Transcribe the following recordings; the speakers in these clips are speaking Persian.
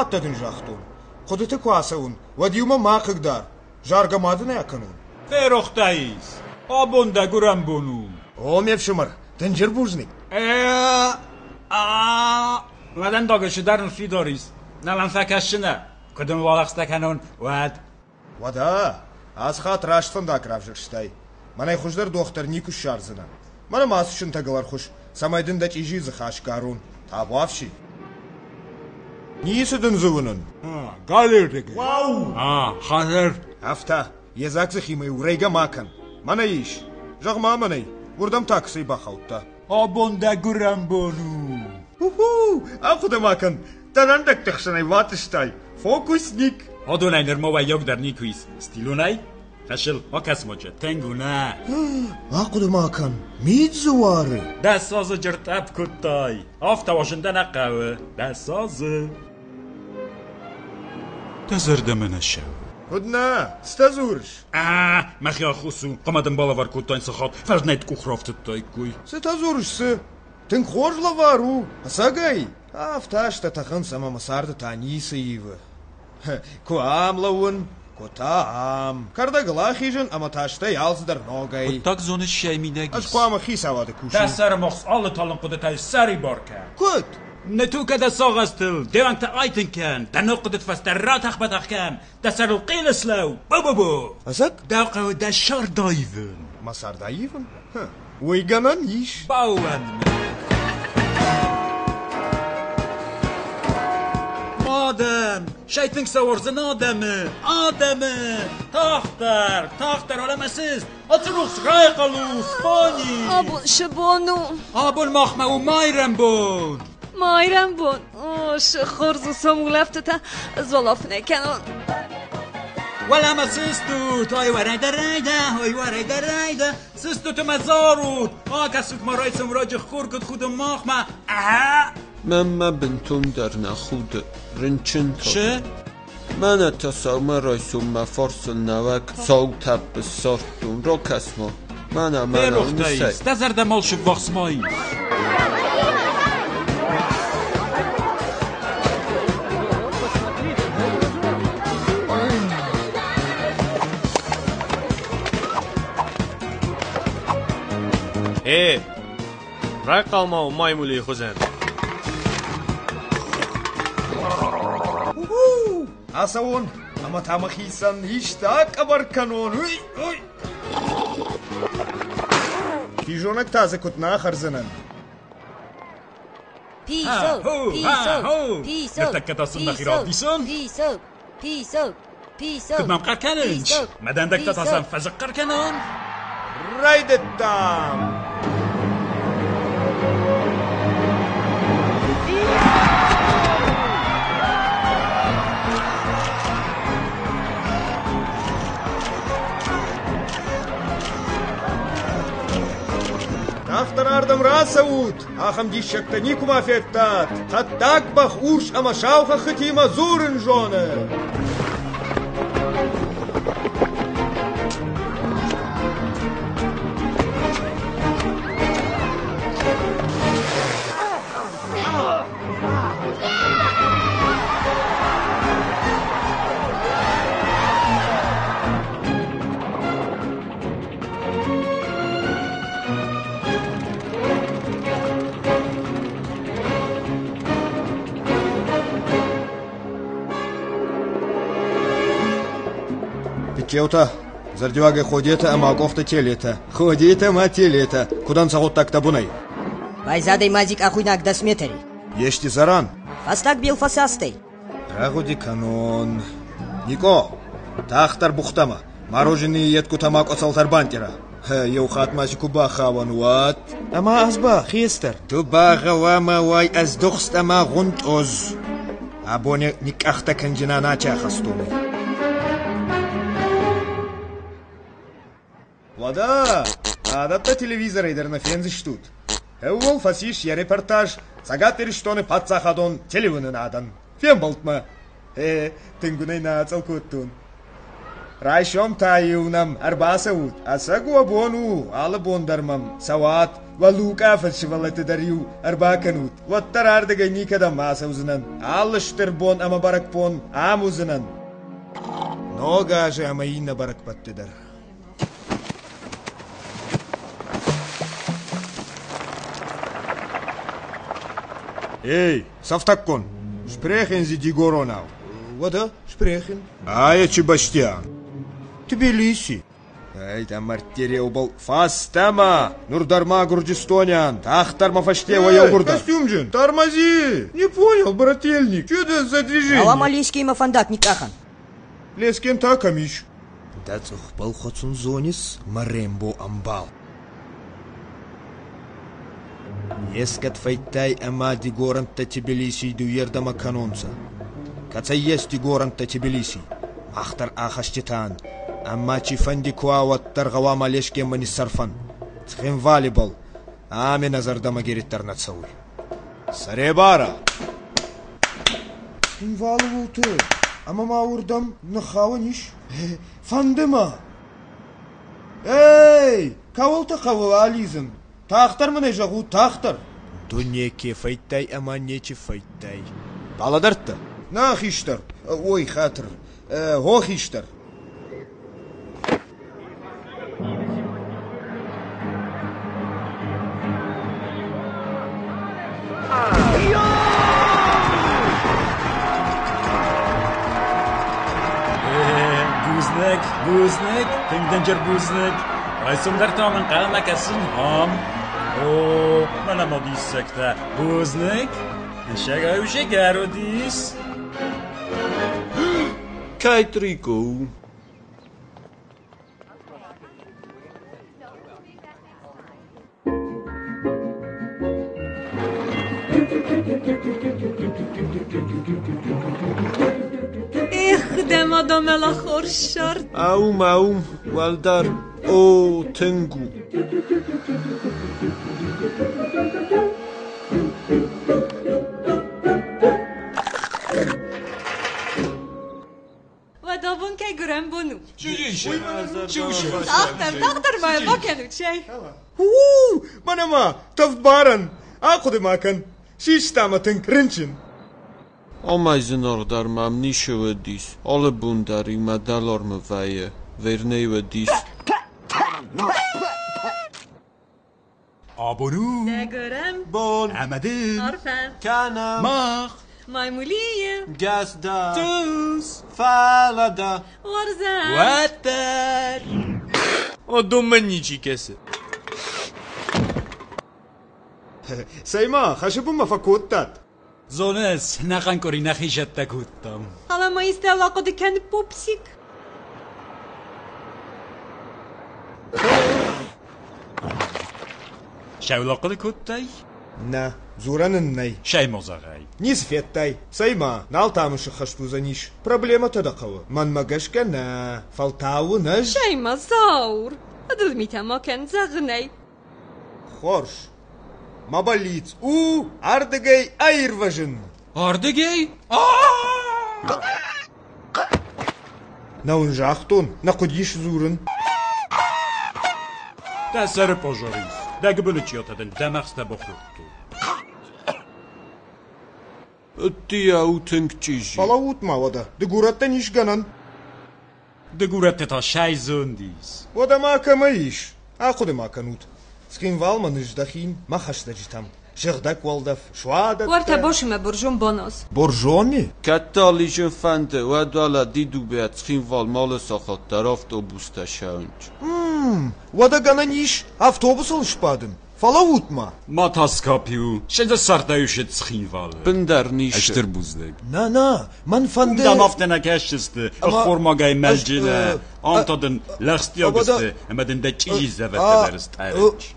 خات دەدنژاختون خودتە کواسەون وە دیومە ماقدار ژارگەمادنەکەنون فێرۆختاییس ئابۆن دەگورم بوون و ئۆمێب شمر تەنجر بوزنی وەدەن داگەشدارن فیدۆریس نەڵەن فەکەشنە کدم وڵەخستەکەنون وات وەدا ئاز خات ڕاشتن داکراژشتای منەی خوشدەر دۆختەرنی و شارزنە منە ماسوشن تەگەڵەر خوش سەمەدن دەکیژی زخاشکارون تا بوافشی Niyisidan zuvunun. Ha, galerdige. Wow. Ha, hazır. Hafta. Yezaksı ximay urayga makan. Mana iş. Jagma manay. Vurdam taksi baxavta. Abonda guram bunu. Uhu. Akuda makan. Tanandak tıxsanay vatıştay. Fokusnik. Odunayner mova yok dar nikuis. Stilunay. Fashil okas moja. Tenguna. Akuda makan. Midzuarı. Dast sazı cırtap kuttay. Hafta başında naqavı. Dast sazı. Tazırda mana şav. Hudna. Stazurş. Aa, maxya xusu. Qamadım balavar kuttayn saxat. Farnayt kuxraftıttay kuy. Стазуршсы. Тын хожла вару. Сагай. Афташта тахан сама масарда таниса ива. Куамлаун. Кутаам. Карда глахижен ама ташта ялздар ногай. Так зоны шайминагис. Аш куама хисавады куши. Dast sar mox alle tallen qudetay sari barka. Кут. نتو کد ساقستو دیوان تا آیتن کن دا نو قدت فست را تخ بدخ کم دا سر و قیل اسلو با دا قو دا شار دایفن ما سر ها وی گمن ایش باوان آدم شایتن کسا ورزن آدم آدم تاختر تاختر حالا مسیز آتی روخ سقای قلوخ بانی ابل شبانو آبون مخمه و مایرم بود Mayram bun. Oş xorzu somulafta ta zolaf nekanun. ولا سيستو توي ورا دريدا هوي ورا دريدا سيستو تمزارود ها كسوك ما رايت سمراج خور كد خود ماخ ما. اه مما بنتون در نخود رنچن تا چه؟ من اتصاوم رایسون مفارسون نوک. ساو تب سارتون رو کسما من من بيروخ اونی دايس سی تزر دمال اے رقا مو مایمولی خزن ہا سون اما تھا مخی سن ہشتہ اکبر کنون ایی پی جونت تازہ کتنا خرزنن پی سو پی سو پی سو یہ تکتا سن مخی را بسون پی سو پی سو تم قکرن مدندہ تا سن فزق کر کنون Ride it down. артым расавут, ахамди шактани кума феттат, хаттак бах урш ама шауха хатима зурын жоны. кеута зардюага ходета ама кофта келета ходета ма телета кудан сагот такта бунай байзадай мазик ахуйнак дасметари ешти заран. Фастак бил фасастай рагуди канон. Нико тахтар бухтама. Мороженое едку тамако салтарбантера يوخات ماشي كوبا خاونوات اما ازبا خيستر توبا غواما واي از دخست اما غنت اوز ابوني نكاختا كنجنا ناچا خستوني Вода! Адатта телевизор эйдерна фензиш тут. Эвол фасиш я репортаж. Сагат ириштоны патсахадон телевуны адан. Фен болтма. Э, тынгунай на ацалкуттун. Райшом тайунам арбасаут. Асагу абону алып бондармам. Сават ва лука фальшивалаты дарью арбаканут. Вот тарардыга никада маса узынан. Алыштыр бон ама баракпон ам узынан. Нога же ама барак баракпаттыдар. Эй, Савтаккон, sprechen Sie die Goronau? Вода, sprechen. А я Чебаштян. Тбилиси. Ай, там мартерия убал. Фастама! Нурдарма Гурджистонян. Тахтарма фаштева я гурда. Костюмджин, тормози! Не понял, брательник. Что это за движение? Алам алийский мафандак никахан. Лескен такамиш. Дацух был хоцун зонис марембо амбал. Ескат файттай амади горанта Тбилиси дуерда маканонса. Кацаести горанта Тбилиси. Ахтар ахаштитан. Амма чи фанди куават таргава малешке мани сарфан. Цхем валибол. Ами назарда магириттар бара Саребара. валы болты Ама маурдам нахаваниш. Фандыма. Эй, кавыл-то кавыл, тақтар мұнай жоқ ұ тақтар дүнеке файттай аманнече файттай баладартта нахиштар ой хатыр. Охиштар Buznik, buznik, жер jir buznik. Raisumlar tomon qaramakasin хам! Oh, na nem a díszekre búznék, és se a dísz. Kaj. Ich dem Madame la horsart. Aum, aum, Waldar. O Tengu. Vadavunke gören bunu. Çüş. Çüş. Ahtem taktırmayın bakın şey. Huu, bana ma tavbaran. Akudu makan. Şiş tamatın krinçin. Ամայզն օրդար մամնիշը վդիս, ալը բունդարի մադալոր մվայը, վերնեյ վդիս։ آبرو. نگرم بون عمده عرفم کنم. مخ مایمولی. گزدا. توس. فلدا غرزم وطر او دومن نیچی کسی سایما خشب ما فکوت داد زونس نخن کاری نخیشت تکوتم. حالا ما ایسته واقع دکن پوپسیک. Shaula, wil ik het tegen je? Nee, zullen we niet? Shaimozarai. Niets vertel. Zij maar. Na al tamesch ik had toen zei. Probleem tot de kou. Man mag eens kijken. Valt houden is? Shaimozar. Dat wil niet maken. Zeg niet. Hoofd. Maar liefs. U. Ardegei. Airdragen. Ardegei. Ah! Na onze acton. Na goedjes zuren. Daar bulletje had dat een damarsta bochurtu. Тия утенкчижи. Пала утма вода. Дегурата нишганан. Дегурата та шай зондис. Вода мака маиш. А худе маканут. Скин валманыш дахин махаш дажитам. Жырдак Волдов, Шуада... Уарта бошима буржум бонос. Буржуми? Катта лижин фанде, уадала диду беат схинвал малы сахат тарафт обуста шаунч. Ммм, уада гананиш автобус алышпадым. Falawutma. Ma ta skapił. Siedzę sartaju się chival. Bender niż. Eştir buzlek. Na na. Man fande. Da maftena keşşisti. Reforma gay e melcine. Antadın lextiyagisti. Emedin de çiğiz zevettelerist.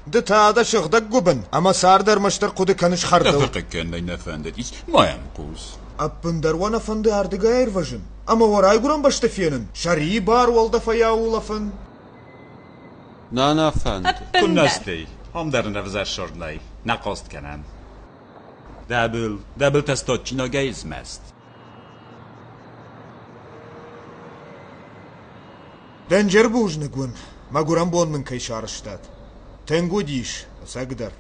De ta da şıxda gubin. Ama sardarmıştır kudu kanış hardı. Efekik kendin efendet. İç mayam kuz. Аппындар уана фанды ардыга айрважын. Ама варай гуран башта фенын. Шарии бар уалда фая улафын. Нана фанды. Куннастей. hamdarınavıza şornay, naqost kanan. Dabil, dabil tastotchinoga izmast. Денджер бужны гун, магурам бонмын кай шарыштат. Тенгудиш, сагдар.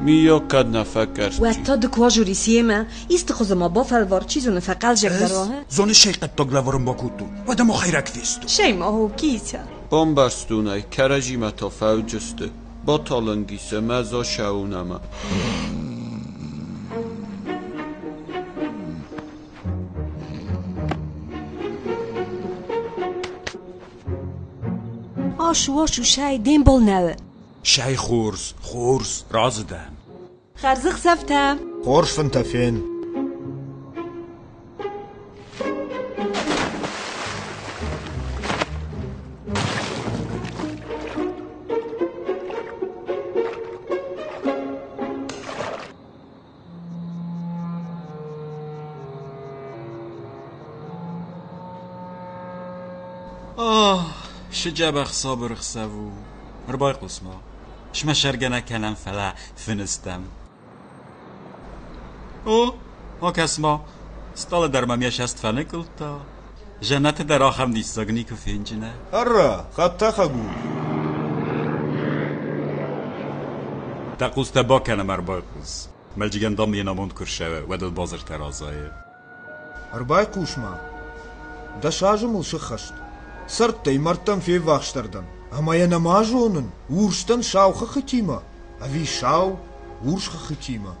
سەگدەر ميو كاد نفكر وتا دكواجوري سيما يستخذ ما بافل وارچيزو نفقال جك دروه زون شيقت تقلورم باكوتو ودم خيرك فيستو شي ما هو كيتا بومبارستوناي كراجيما تو فوجست بوتولنگيس مزو شاونما آشو آشو شاي دين بول نوه شاي خورس خورس رازدن خرزق سفتم خۆش فنتە فێن آه شجابخ صابر خسابو رباي قسمة شما شرقنا كلام فلا فنستم او ها کسما ستال در ممیش است فنکلتا جنت در آخم دیستاگنی که فینجنه هەڕە خەتە خەگو تقوس تبا کنه مربای قوس ملجگن دام یه ناموند کرشوه و دل بازر ترازایه هەربای قوشما دەشاژم و شخەشت سەرتەی مەرتەم فێ ڤاخشتەردەم Амая намажонын урстан шауха хатима, а ви шау уршха хатима.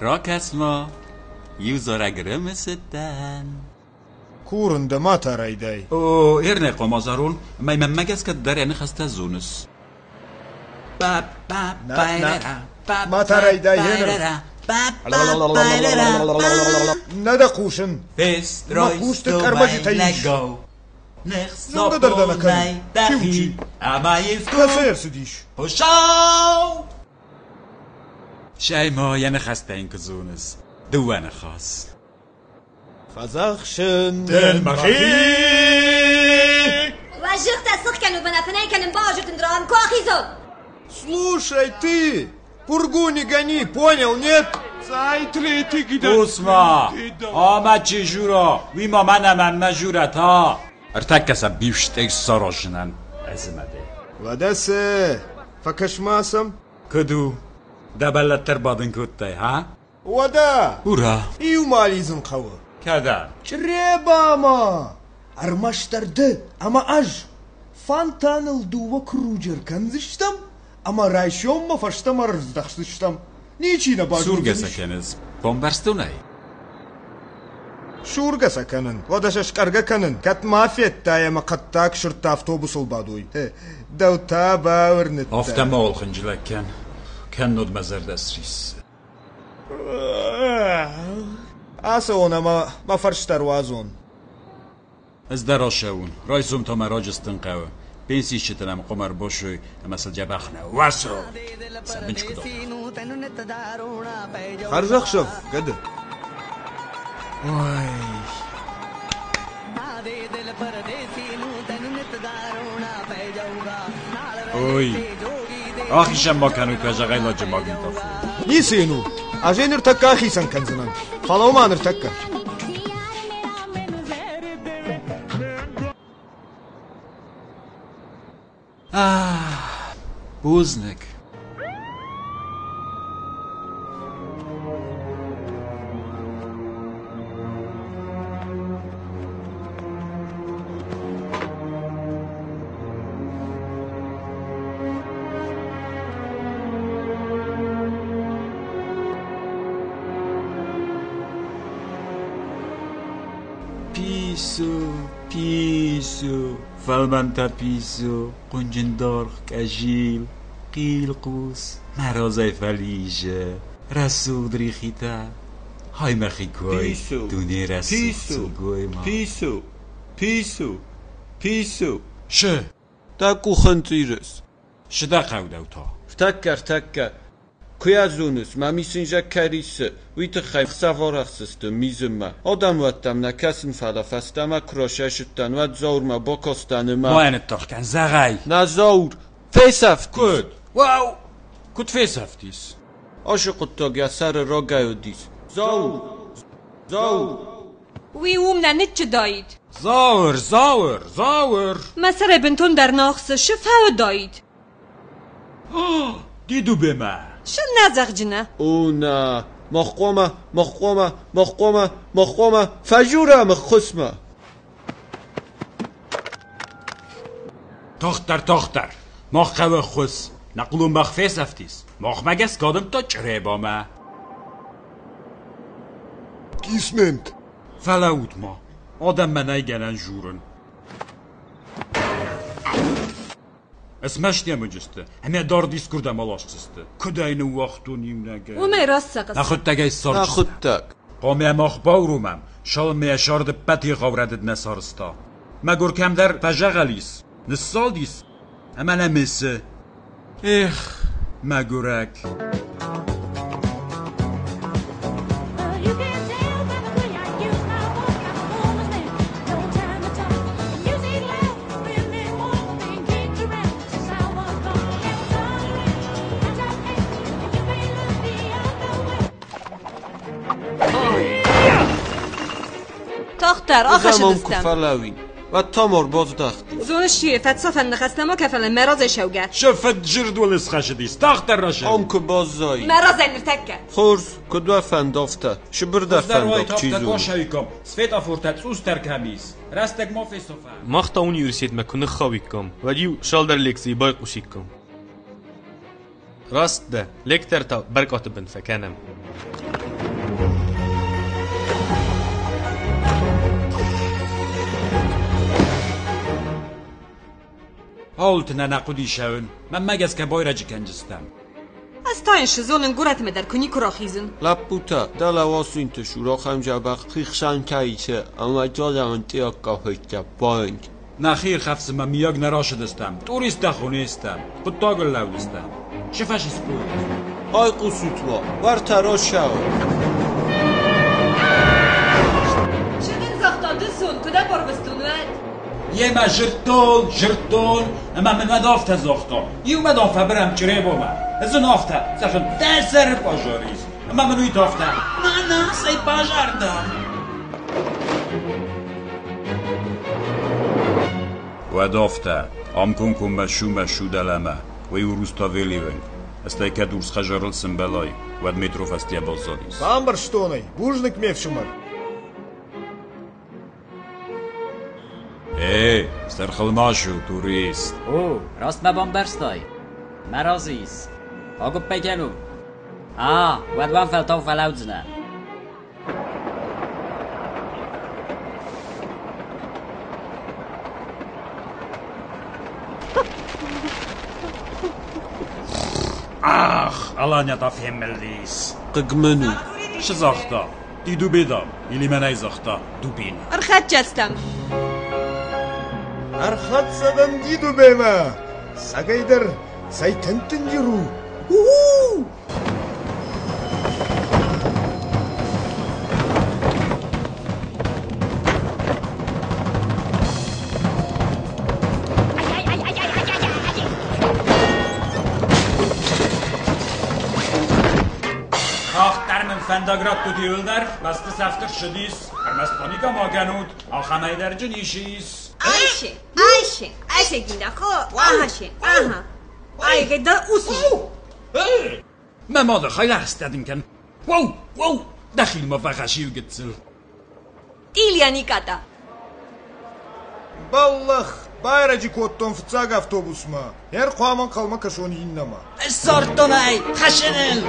Рокасма, юзора грымысыттан. Курын да матарайдай. О, ирне комазарун, май мэммагаскат даряны хаста зунус. Ба-ба-байрара, ба-ба-байрара. Матарайдай, ирне. با با نه. بایررا با ما ترى با إيدي هنا. بایررا، با با بایررا. نەدەقوشن Fest Ma rois puste do karmazi mai taish. lego. Nech Não so dá dana po cara. mai dachi. Fiuci. Ama jest کەسەر سدیش Puszczał! شای ما یعنی خسته این که زونس دوانه خاص خەزەخشن وجهت تسخ كانوا بنافناي كان باجت ندرام كواخي زود Слушай, ты! Пургу не гони, понял, нет? Усма, ама чи жура, вима мана ман мажурат ха. Ertekese bifştek sarojinen ezmedi. Vadese, fakışmasam? Kudu, debellettir badın kuttay ha? Vada. Ura. İyu malizin kavı. Kada. Çreba ama. Armaştardı ama aj. Fantanıl duva kurucur kanzıştım. اما رایشیم ما فرشته ما را دخشت شدم نیچی نباید شورگ سکنند بمبارستونه شورگ سکنند و داشت کارگ کنند کت مافیت دایم کت تاک شرط تفتو بسول بادوی دو تا باور نت افت مال خنجر کن کن نود مزر دست ریس آسه اون اما ما فرشت وازون از دراشه اون رایزم تا مراجستن قوه مراجستن قوه بینسی شتنم قمر باشوی مثل جبخنه واسو سبنچ کدام خرزخ شوف قد اوی آخیشم با کنوی که جغای لاجه ماگن تافو نيسينو اجين ارتكا خيسن كنزنان خلاو ما نرتكا Ah, Busnik. پیسو فلمنتا پیسو قنجندار کجیل قیل قوس مرازای فلیجه رسود ریخیتا های مخی گوی پیسو. دونه رسود پیسو. گوی ما بيسو بيسو بيسو شه تاكو خنتيرس شده قودو تا تكر تكر كويازونس ما ميسنجا كاريس ويت خيف سافورخسست ميزما آدم واتم نكسن فلا فستما كروششتن وات زور ما بوكستن ما ما این کن زغای نزور فيسف کد واو کد فیس هفتیس Aşı quttaga sar ra gayodis. Zau. Zau. وی اوم نه چه دایید زاور زاور زاور مسر بنتون در ناخص شفا دایید دیدو به من شن نزق جنا او نا مخقومه مخقومه مخقومه مخقومه فجوره مخخسمه تختر تختر مخ خس نقلو مخ افتیس. مخ مگس کادم تا چره با ما. کیسمنت؟ ما آدم منای گلن جورن. اسمش نمیجسته همه دار دیسکور دم آلاشتسته کداین وقتون یم نگه و می راست سقص نخود تگه سار Nakhuttak. قومی اماخ باورومم شال میشارد پتی غوردد نسارستا مگور کم در فجغلیس نسال دیس اما نمیسه اخ مگورک أكتر آخر كفلاوي والتمر باز داختي زون الشيء فتصف النخست ما كفل مراز شوقة شفت جرد ولس خشدي استاختر رشد أمك بوز زاي مرض النفتكة خورس كدوا فندافتا شبر دا فندافت چيزو سفیت سفيت سوز تسوس تركاميس رستک ما في صفا مختا اون يرسيد ما شال خاويكم وديو شالدر قوشی کم راست ده. لکتر تا بركات بن فکنم. Halt نه نقودی شون من مگس که بایرجی کنجستم از تا این شزونن گورت مدر کنی کراخیزن لپوتا دل واسو انت شورا خم جبخ خیخشن کایچه اما جادم انتیا کافکتا بانک نخیر خفس من میاگ نراشدستم توریست خونیستم خود تاگل لولستم شفش اسکوی آی ما ور تراش شو یه ما جرتول جرتول اما من مدافت از اختا یو مدافع برم چره با من. از اون اختا سخن ده سر پاجاریز اما من اوی تافتا نه نه سی پاجار دار و دافتا ام کن کن بشو بشو دلمه و یو روز تا ویلی ونگ از تای که دورس خجارل سنبلای و دمیتروف استیه بازاریز بام برشتونه بوجنک میفشمه Ey, sarxilmashu turist. U, rostma bombarstoy. Marozis. Ogub pekanu. A, ładłam feltą falaudzna. Ach, alanya ta femmelis. Qigmenu. Shizoxta. Ti dubedam. Ili manay zoxta. Dubin. Arxat chastam. архат архатсадан диду бема сагайдар сайтантын жүру фандаград ту диулдар басты сафтыр шидис армас паника магануд алхамайдар ҷинишис айши seguina, jo. Aha sen, aha. Ay, da usul. Mamadır, hayla istedinken. Wow, wow. دخل ما فخشي وقتل إليا نيكاتا بالله بايرجي كوتون في تساق أفتوبوس ما هير قوامان قلما كشون ينما السارتنا أي خشنل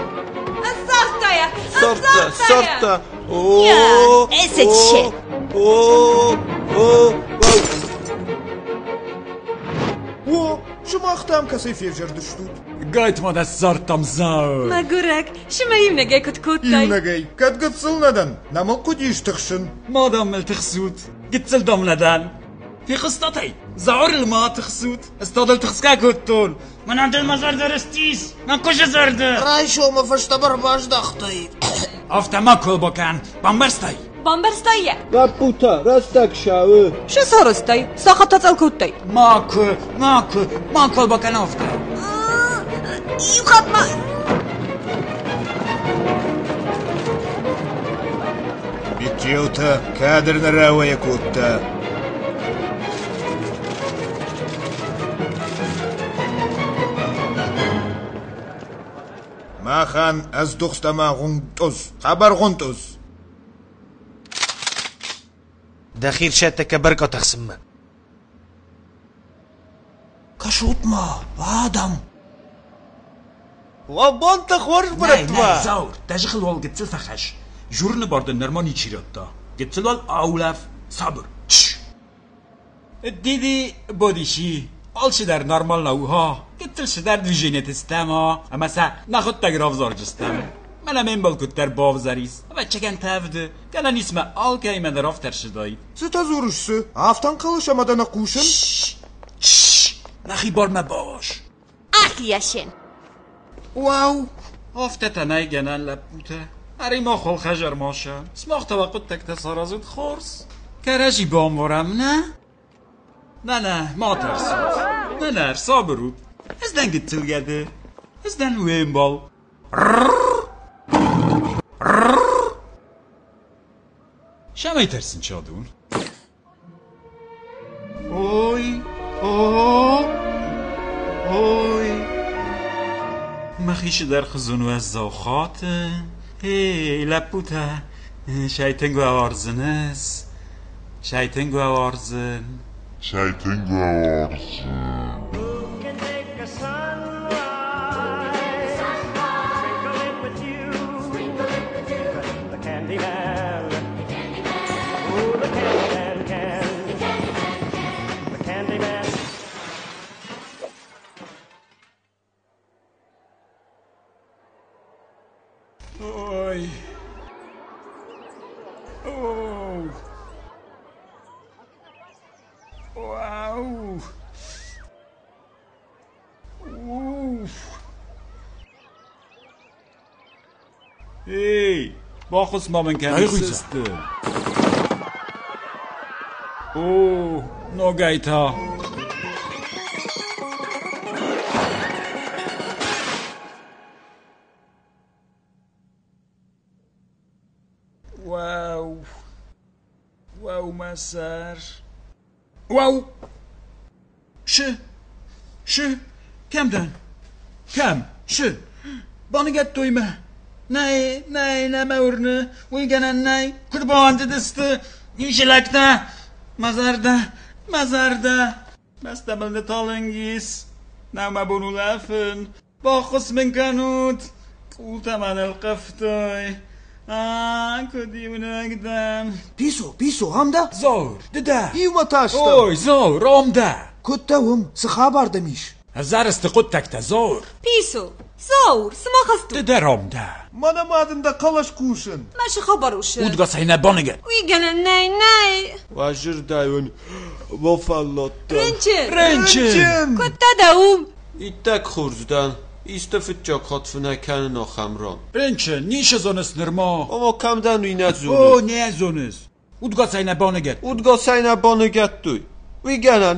السارتا يا السارتا السارتا أوه أسد شيء أوه أوه و شما خام کەسی فێژر دشتوت گایتمە دە سەر ما مەگورێک شما ایم نگه کت کوت نەگەی کەت گتسڵ ندن. نما کدیش تخشن. مادام من تخسوت. گتسل دەم نەدان في قصتي زعور الماء تخسوت. استاذل تخسكا كوتون من عند المزار درستيس من كوش زرد رايشو ما فشتبر باش دختي ما كل بكان بمبستي بامبرستایه و پوتا راستک شاوه شو سا راستای؟ سا خطا چل کودتای ماکو ماکو ماکو با کنا افتا ایو خط ما بیتیو تا کادر ماخان از دوخت ما غنگ توز خبر غنگ دەخیر شێتەکە بەرگە تەخسممە کەشوتمە ئادەم نه بۆنتە خۆش برەوە زاور. دەژخل هەڵ گتچ فەخەش چی لە باردە نەرمانی چیرەتدا گتچڵ ئاولاف سابر دیدی بۆ دیشی ئەڵشی دەر دو نەوها استم ها؟ اما سه نخود نەخت تەگرافزۆر جستم. باو زریز و چکن تفده گلن اسم آل که ایمن در افتر شدایی Sıta zoruşsu. Aftan kalışamadan akuşun. نخی بار ما باش أخيشن واو افته تنای گنن لبوته اری ما خل خجر ماشا سماخ توقع تک تسارازود خورس کرجی بامورم نه نه نه ما ترسید نه نه صابرود از دن گتل گده از دن ویم بال شما ترسین چادون اوی اوه اوی. مخیش در خزون و زوخات هی لپوتا شیطنگو آرزنس شیطنگو آرزن can take Mach es mal, wenn keine Siste. Oh, noch geht er. Wow. Wow, Messer. Wow. Şu. Şu. Kemden. Kem. Şu. Bana get duyma. Nej, nej, nej maurne. Uygana nej. Kurban dediste. Inşelakta. Mazarda. Mazarda. Basta balde talengis. Nauma bunu lafen. Bachus min kanut. قلت من القفتاي آه كدي من أقدام بيسو بيسو همدا زور ددا İyuma taştı. أوي زور رومدا كتاهم سخابر دميش هزار زور سما خستو ددا رومدا Mana madında kalaş kuşun. ماشي خبروش ودقا سينا بونجر ويقنا ناي ناي واجر دايون وفالوتا رنچن رنچن كنت دوم ایتک خورزدن ایستفت جا کاتفنه کنن آخمران رنچن نیش زونس نرما اما کم دن وی او نزونه نه زونس ودقا سينا بونجر اودگا ساینا بانگت دوی وی ساینا گنن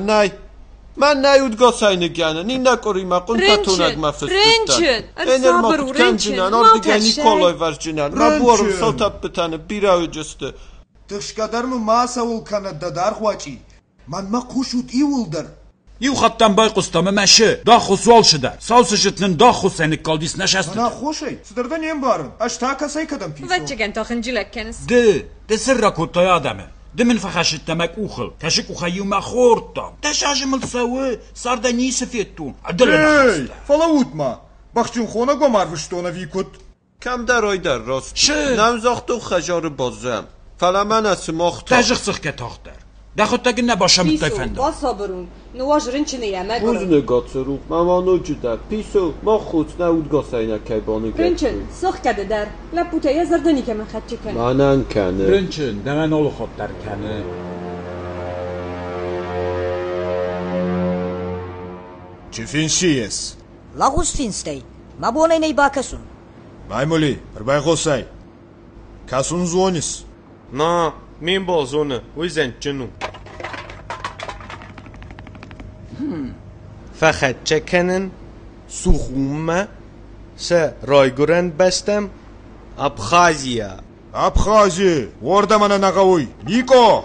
این نکوری ما قون رنچن، تاتونک مفستن رنچن، اینر ما صبر و کم رنچن، جنن ما آر دیگه تشه. نیکولای ور جنن ما بورم رنچن. سالتاب بتنه بیراوی جسته Tıkşkadar mı masa ul kanada dar huaçi. Man ma kuşut ivuldur. يو خطن باي قسطم ماشي داخو سوال شدر ساوس شتن داخو سنك كالديس نشست Bana hoş ey. Sıdırda neyim barın? Aç ta kasay kadam piso. واتشكن تاخن جلك كنس دي دي سر كنت يا دمه دي من فخش التمك اوخل كشك وخيو ما خورتا تشاج ملتسوي صار دا نيس فيتون عدل Hey! Fala utma. Bak çün xona gomarmıştı ona vikut. کم در راست چه؟ نمزاخت و خجار بازم فلا من از ماختا تاجخ سخ كتاختر دا خد تاقنا باشا متفند صبرون نواج رنچن يا ما روز نگاتسرو ممانو جدر پیسو ما خود نه اودگا ساینا که بانگت رنچن سخ كده در لبوتا يا زردني كمان خدشكن منن کنه برنچن اولو خود در کنه Çifin şiyes. Lagos Finstey. Ma buona nei bakasun. Maymuli, prbay xosay. Kasun zvonis. Min bo zonă, wizen cinu. فقط چکنن سخومه سه رایگورن بستم ابخازیا ابخازی ورده منه نقوی نیکو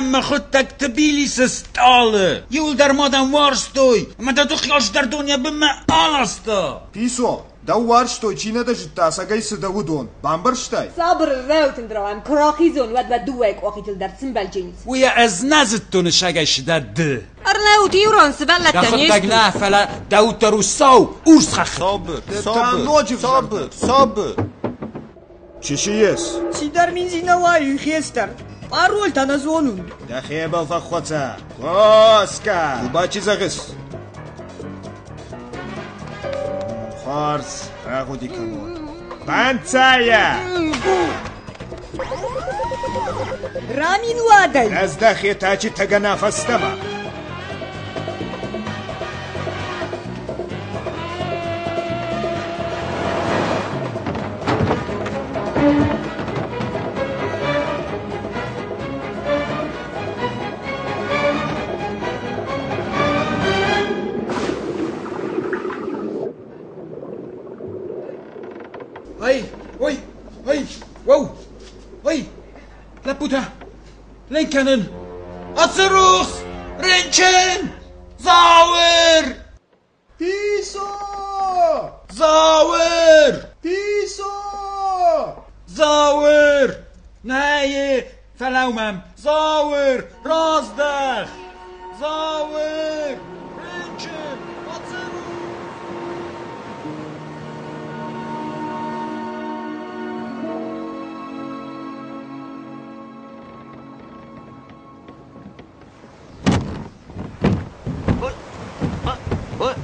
ما خود تكتبي لي سستالة يقول در ما دن وارستوي ما دادو در دنیا بما آلستا بيسو دا وارشتو چی نداشت تا سگای سده و دون بامبر شتای صبر رو تند رو هم کراخی و دو ایک آخی در سن بل وی ویا از نزد تون شگای شده ده ار نه اوتی او ران سبل لتا نیست دخل نه فلا دا او صبر صبر صبر صبر چی شیست چی در منزی نوایی پارول تن از ونون دخیه بلفا خوطا کوسکا با چیز اغس خارس اغو دیکمون بانتایا رامین وادن از دخیه تاچی تگنافستم رامین وادن Hurrykanem! Aceruch! Ręcien! Zauer! Piso! Zauer! Piso! Zauer! Neje! Felaumam! Zauer! Rozdach! Zauer! Ręcien! 我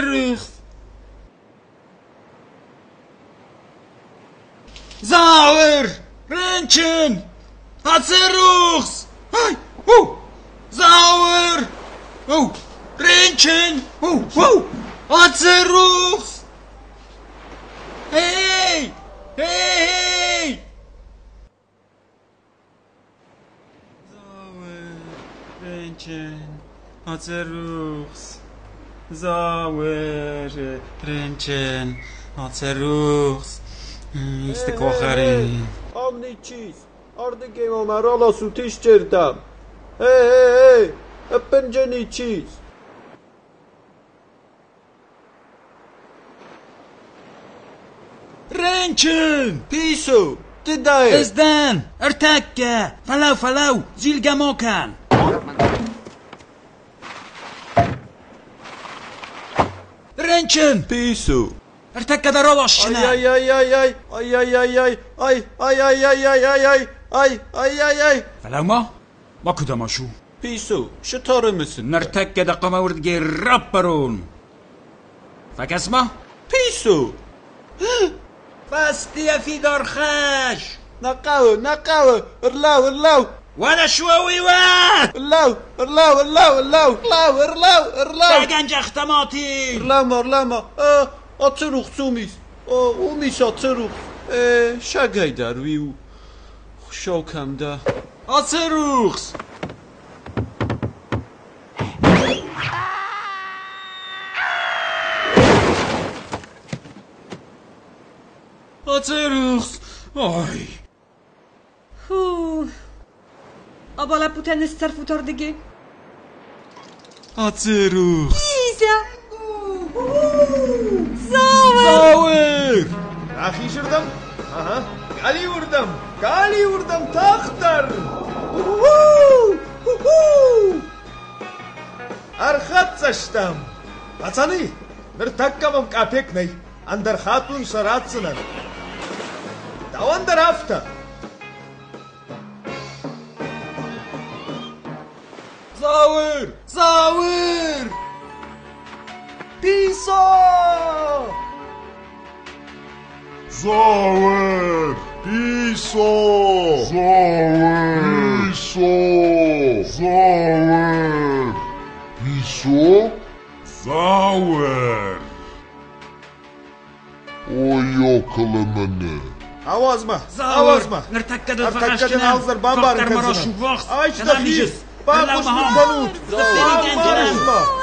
Peter Serus. İşte kohari. Omni çiz. Ardı gemo marala su tiştirtam. Hey hey hey. Epenceni çiz. Ręczyn! Pisu! Ty dajesz! Ezden! Ertakke! Falau falau! Zilgamokan! Ręczyn! Pisu! در آی روشنا آی آی آی آی آی آی آی آی آی آی آی آی آی آی آی آی آی آی آی فلو ما ما كدما شو پیسو شطاره مسن نرتكة دا قمورد جي رابرون فكسمه پیسو فاستيا في درخاش نقاوه نقاوه ارلاو ارلاو ولا شووي وات ارلاو ارلاو ارلاو ارلاو ارلاو ارلاو ارلاو تاقنج اختماتي ارلاما ارلاما اه აცერუხს უმის. უმის აცერუხს ე შაგაიდარ ვიუ შოვქამდა აცერუხს აცერუხს აი ჰუ. აბალაფუთენეს სერფუტორდიგი აცერუხს იზა. Ahişirdim. Aha. Gali vurdum. Gali vurdum tahtar. Uhu! Uhu! Arxat saçtım. Patsani, bir takkamam kapekney. Andar hatun saratsınar. Davandar hafta. Zavır! Zavır! Piso! Zauer, isso, Zauer, isso, Zauer, isso, Zauer. Oy yoklamanı. Avazma, avazma. Nertakkadan Nertakkadan hazır, bambarın kazına. Ayşta fiz, bambuş mutlanut. Bambarışma.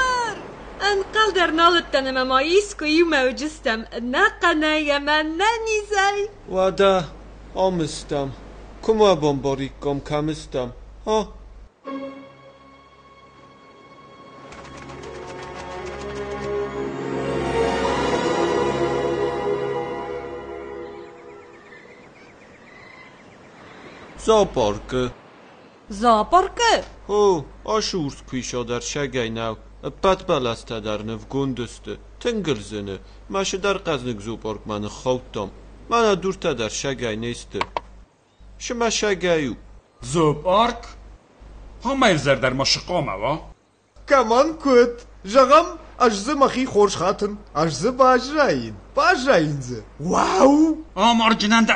نقدر نلتن ما ما يسكو ما وجستم نقنا يمنا نزاي ودا أمستم كما بمباريكم كمستم ها Զոպորկը Զոպորկը Հո աշուրս քույշոդար շագայնավ падбаластадарны вгундусты тынгылзыны машидар қазник зупоркманы хоутом мана дуртадар шагай несты шма шагаю зупорк ҳомайзар дар машиқомава каман кӯт жағам ажзы махи хорш хатын ажзы бажраин бажраинзы вау оморҷинанда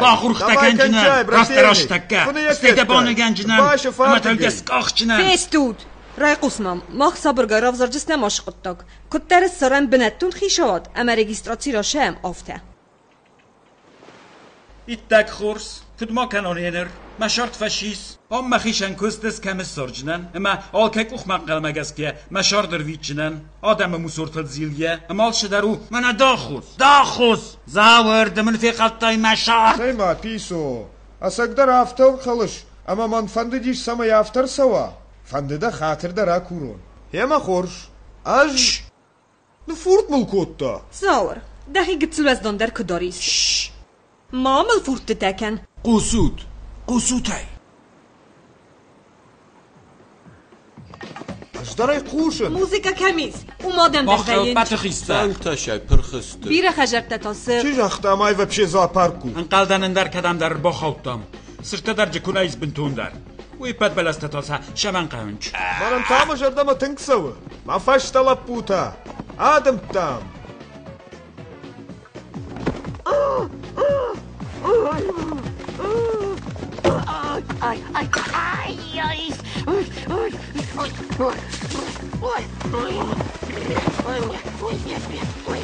бахурхтаканҷина растароштака стедабониганҷина маталгаскохчина фестуд Рай Қусмам, мах сабыргайрав зарҷис немошиқуттак. Куттер сарам бинеттун хишавад, ама регистрациро шеем афте. Иттак хурс, кудма каноненер, машарт фашис, ам махишан кустес камис сарджинан, ама алкек ухмак қалмагаске, машардыр вичинан, адам мусуртыл зилге, амал шидару, мана дахус, дахус, завыр дымын фиқаттай машар. Сейма, писо, асагдар автал қалыш, ама манфанды диш самая автар сава. فنده ده خاطر ده را کورون. هیما خورش اج نو فورت مل کود زاور ده هی از دندر کداریس. داریس ما مل فورت ده کن قسود های از داره قوشن. موزیکا کمیز او مادم ده خیلی مخلوق بطخیسته سلتش های پرخسته بیره خجرت ده تاسه چیش اخت و پشه زاپر کن انقل دن اندر کدم در بخوتم سرطه در جکونه ایز بنتون در ويبات بلا استطلسا شمان قانج مرن تاما جردما تنكسوا ما فاش تلبوتا آدم تام Ai, ai, ai, ai. Ui, ui, ui, ui. Ui, ui. Ui, ui, ui. Ui, ui.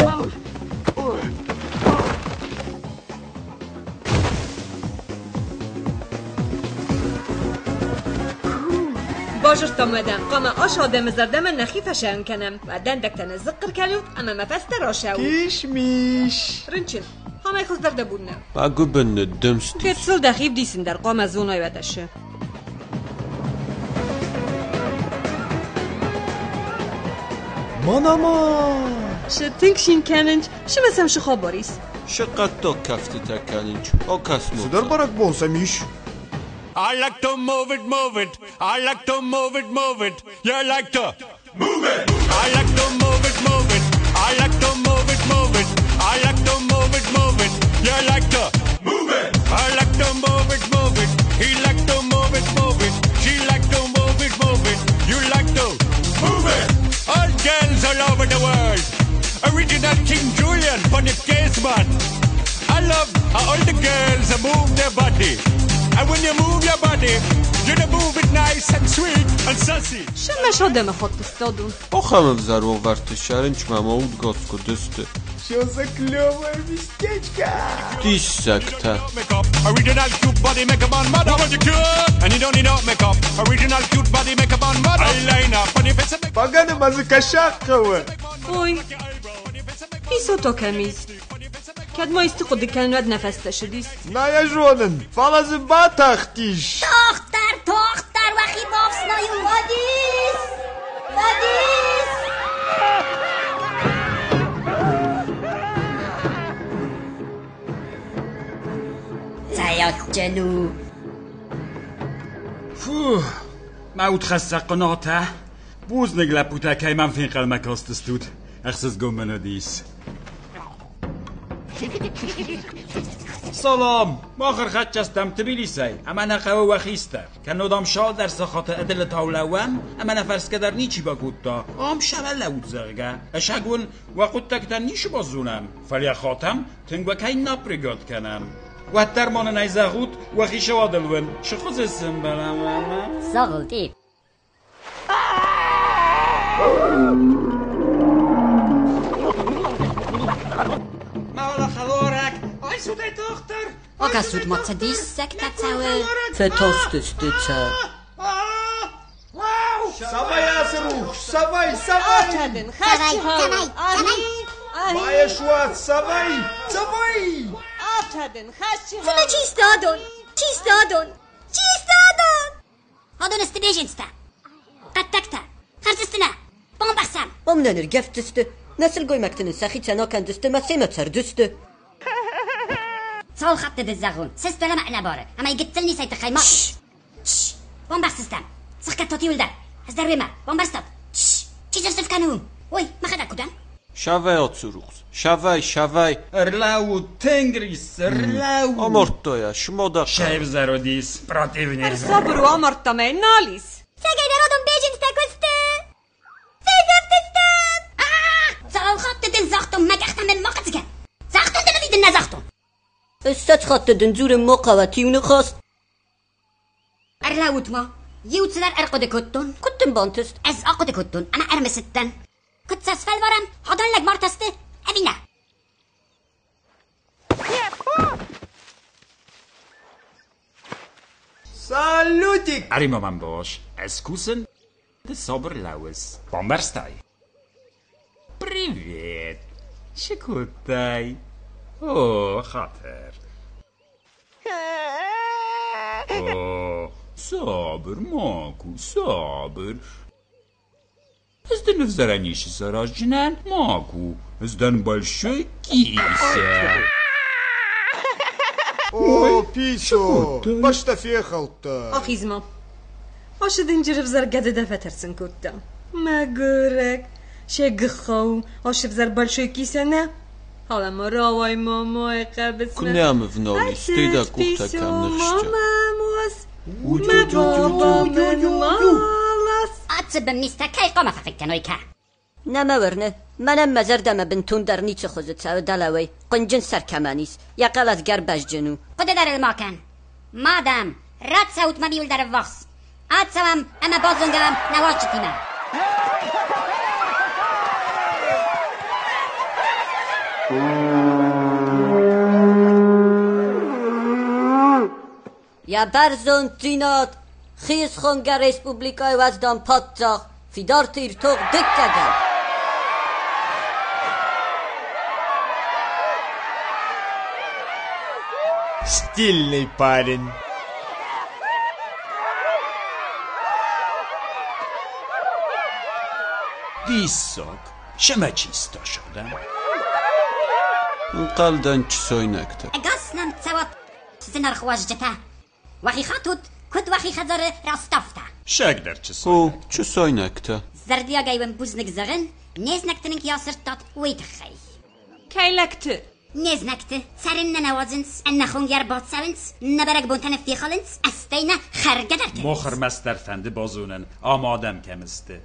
Ui, ui. آجستم مدن قام آش آدم زردم نخی فشان کنم و دندک تن زقر کلوت اما مفست را شو کیش میش رنچن همه خود درده بودنم بگو بند دمستیش که تصول دخیب دیسند در قام از ودش. ودشه شد تنگ شین کننج شو بسم شو خواب باریس شقت کفتی تکنینچ او کس موزن سدر بون بونسمیش I like to move it, move it. I like to move it, move it. You like to move it. I like to move it, move it. I like to move it, move it. I like to move it, move it. You like to move it. I like to move it, move it. He like to move it, move it. She like to move it, move it. You like to move it. All girls all over the world. Original King Julian, funny case man. I love how all the girls move their body. And when you move your body, you move it nice and sweet and sassy. Szemesodem a hotostodu. Ochamem zarło warty siaręć mamą gocko dysty. Все за клевое местечко! Тисяк-то. Original cute body make a man mad up. you cute and you don't need no makeup. Original cute body make a man mad up. Eyeliner, funny face. Погана мазыка шахкова. Ой. И суток амиз. Kad moisti خود کنود نفس تشدیس Naya jonen, falazı bataktiş. دختر دختر وقتی مافسنای وادیس. وادیس. زیاد جلو. Puh, Maut خسته قناته. بوز نگله پوتکه من فین قلمک هستستود اخسس گمنو دیس. سلام. ما خرخت جستم تبیلیسی اما نقوه و خیستر که ندام شال در سخات ادل تاولوم اما نفرس که در نیچی با گوتا. آم شبه لود زرگه. اشگون و قوتک در نیشو بازونم فلی خاتم تنگو که نپرگاد کنم. و درمان نیزغوت و خیشه وادلون چه خوز اسم برم اما زغل Oga sudmoce dissek na cały... Te tosty stycze. Savay Asruh, savay, savay. Atadın, haşi hol. Ay, Maja szła, savay, savay. Atadın, haşi hol. Sana çisto adon, çisto adon, çisto adon. Adon üstü bejensta. Kat takta, tak. harcısına, bombarsam. Omlanır gef düstü, nasıl koymaktının sahi çanokan düstü, masema çar düstü. صول خط بالزغون سيستو لما على بارك. أما يقتلني سيت خيمة شش. شش. بومبر سيستم. صخكا توتي ولدا از دربي ما بومبر ستوب. شش. شي جرس الفكانوهم وي ما خدا كودا شاوي أو تسوروخز شاوي شاوي أرلاو تنجريس أرلاو. امورتو يا شمودا شايف زارو ديس براتيبني ار صبرو امورتو ما ينوليس سيجاي درودون بيجين ستاكوستي سيزف تستان آه! صول خط تنزغتم مكاختم المقتك زغتم تنفيد النزغتم استتخطت نزور مقاواتيون خاص أرلاوت ما يوتسلر أرقد کتون كتن بانتست. أز أقد کتون أنا أرمستن كنت أسفل ورم هدن لك مرتستي أبينا. Salutik! Arimo من باش. از kussen ده sober laues. بامبرستای پریویت. شکوتای. О, хатер. О, صابر ماكو صابر ازدن взаранейший саражнан ماكو ازدن большой кися O piso. Başta fiyehalta. Ахизма. Ашыдын жырып зар гаде дәфәтерсен кутта. Мәгүрек. Шегхау. Ашып зар большой Hola morała i mama jaka bezna. Kniamy w nogi, styda kuchta kam nışça. Mama malas. Atı ben mistakay qoma fakten oyka. نماورنه منم مزر دم بنتون در نیچه خوزت سو دلوی. قنجن سر کمانیس یقل از گر بش جنو. قد در الماکن مادم رد سوت منیول در واس. آت سوام اما بازونگم نواش چتیمه Ja Berzon Tynat, Giesgonga Respublika was dan patzach, Fidart hier toch dik kagan. Стильный парень. دیساد شما چیستا شدم قلدن چی سوی نکتر اگاس نم سوات سنر خواج جتا وخی خطوت کد وخی خزر راستافتا. شک در چه سای نکتا خب، چه سای نکتا زردی اگه ایوان بوز نگزغن نیز نکتن اینکی آسر تات وید خی که لکت؟ نیز نکت سرن ننوازنس این نخون یر باد سونس نبرک بونتن افتی خالنس استین خرگه در کنس مخر مستر فند بازونن آمادم کمسته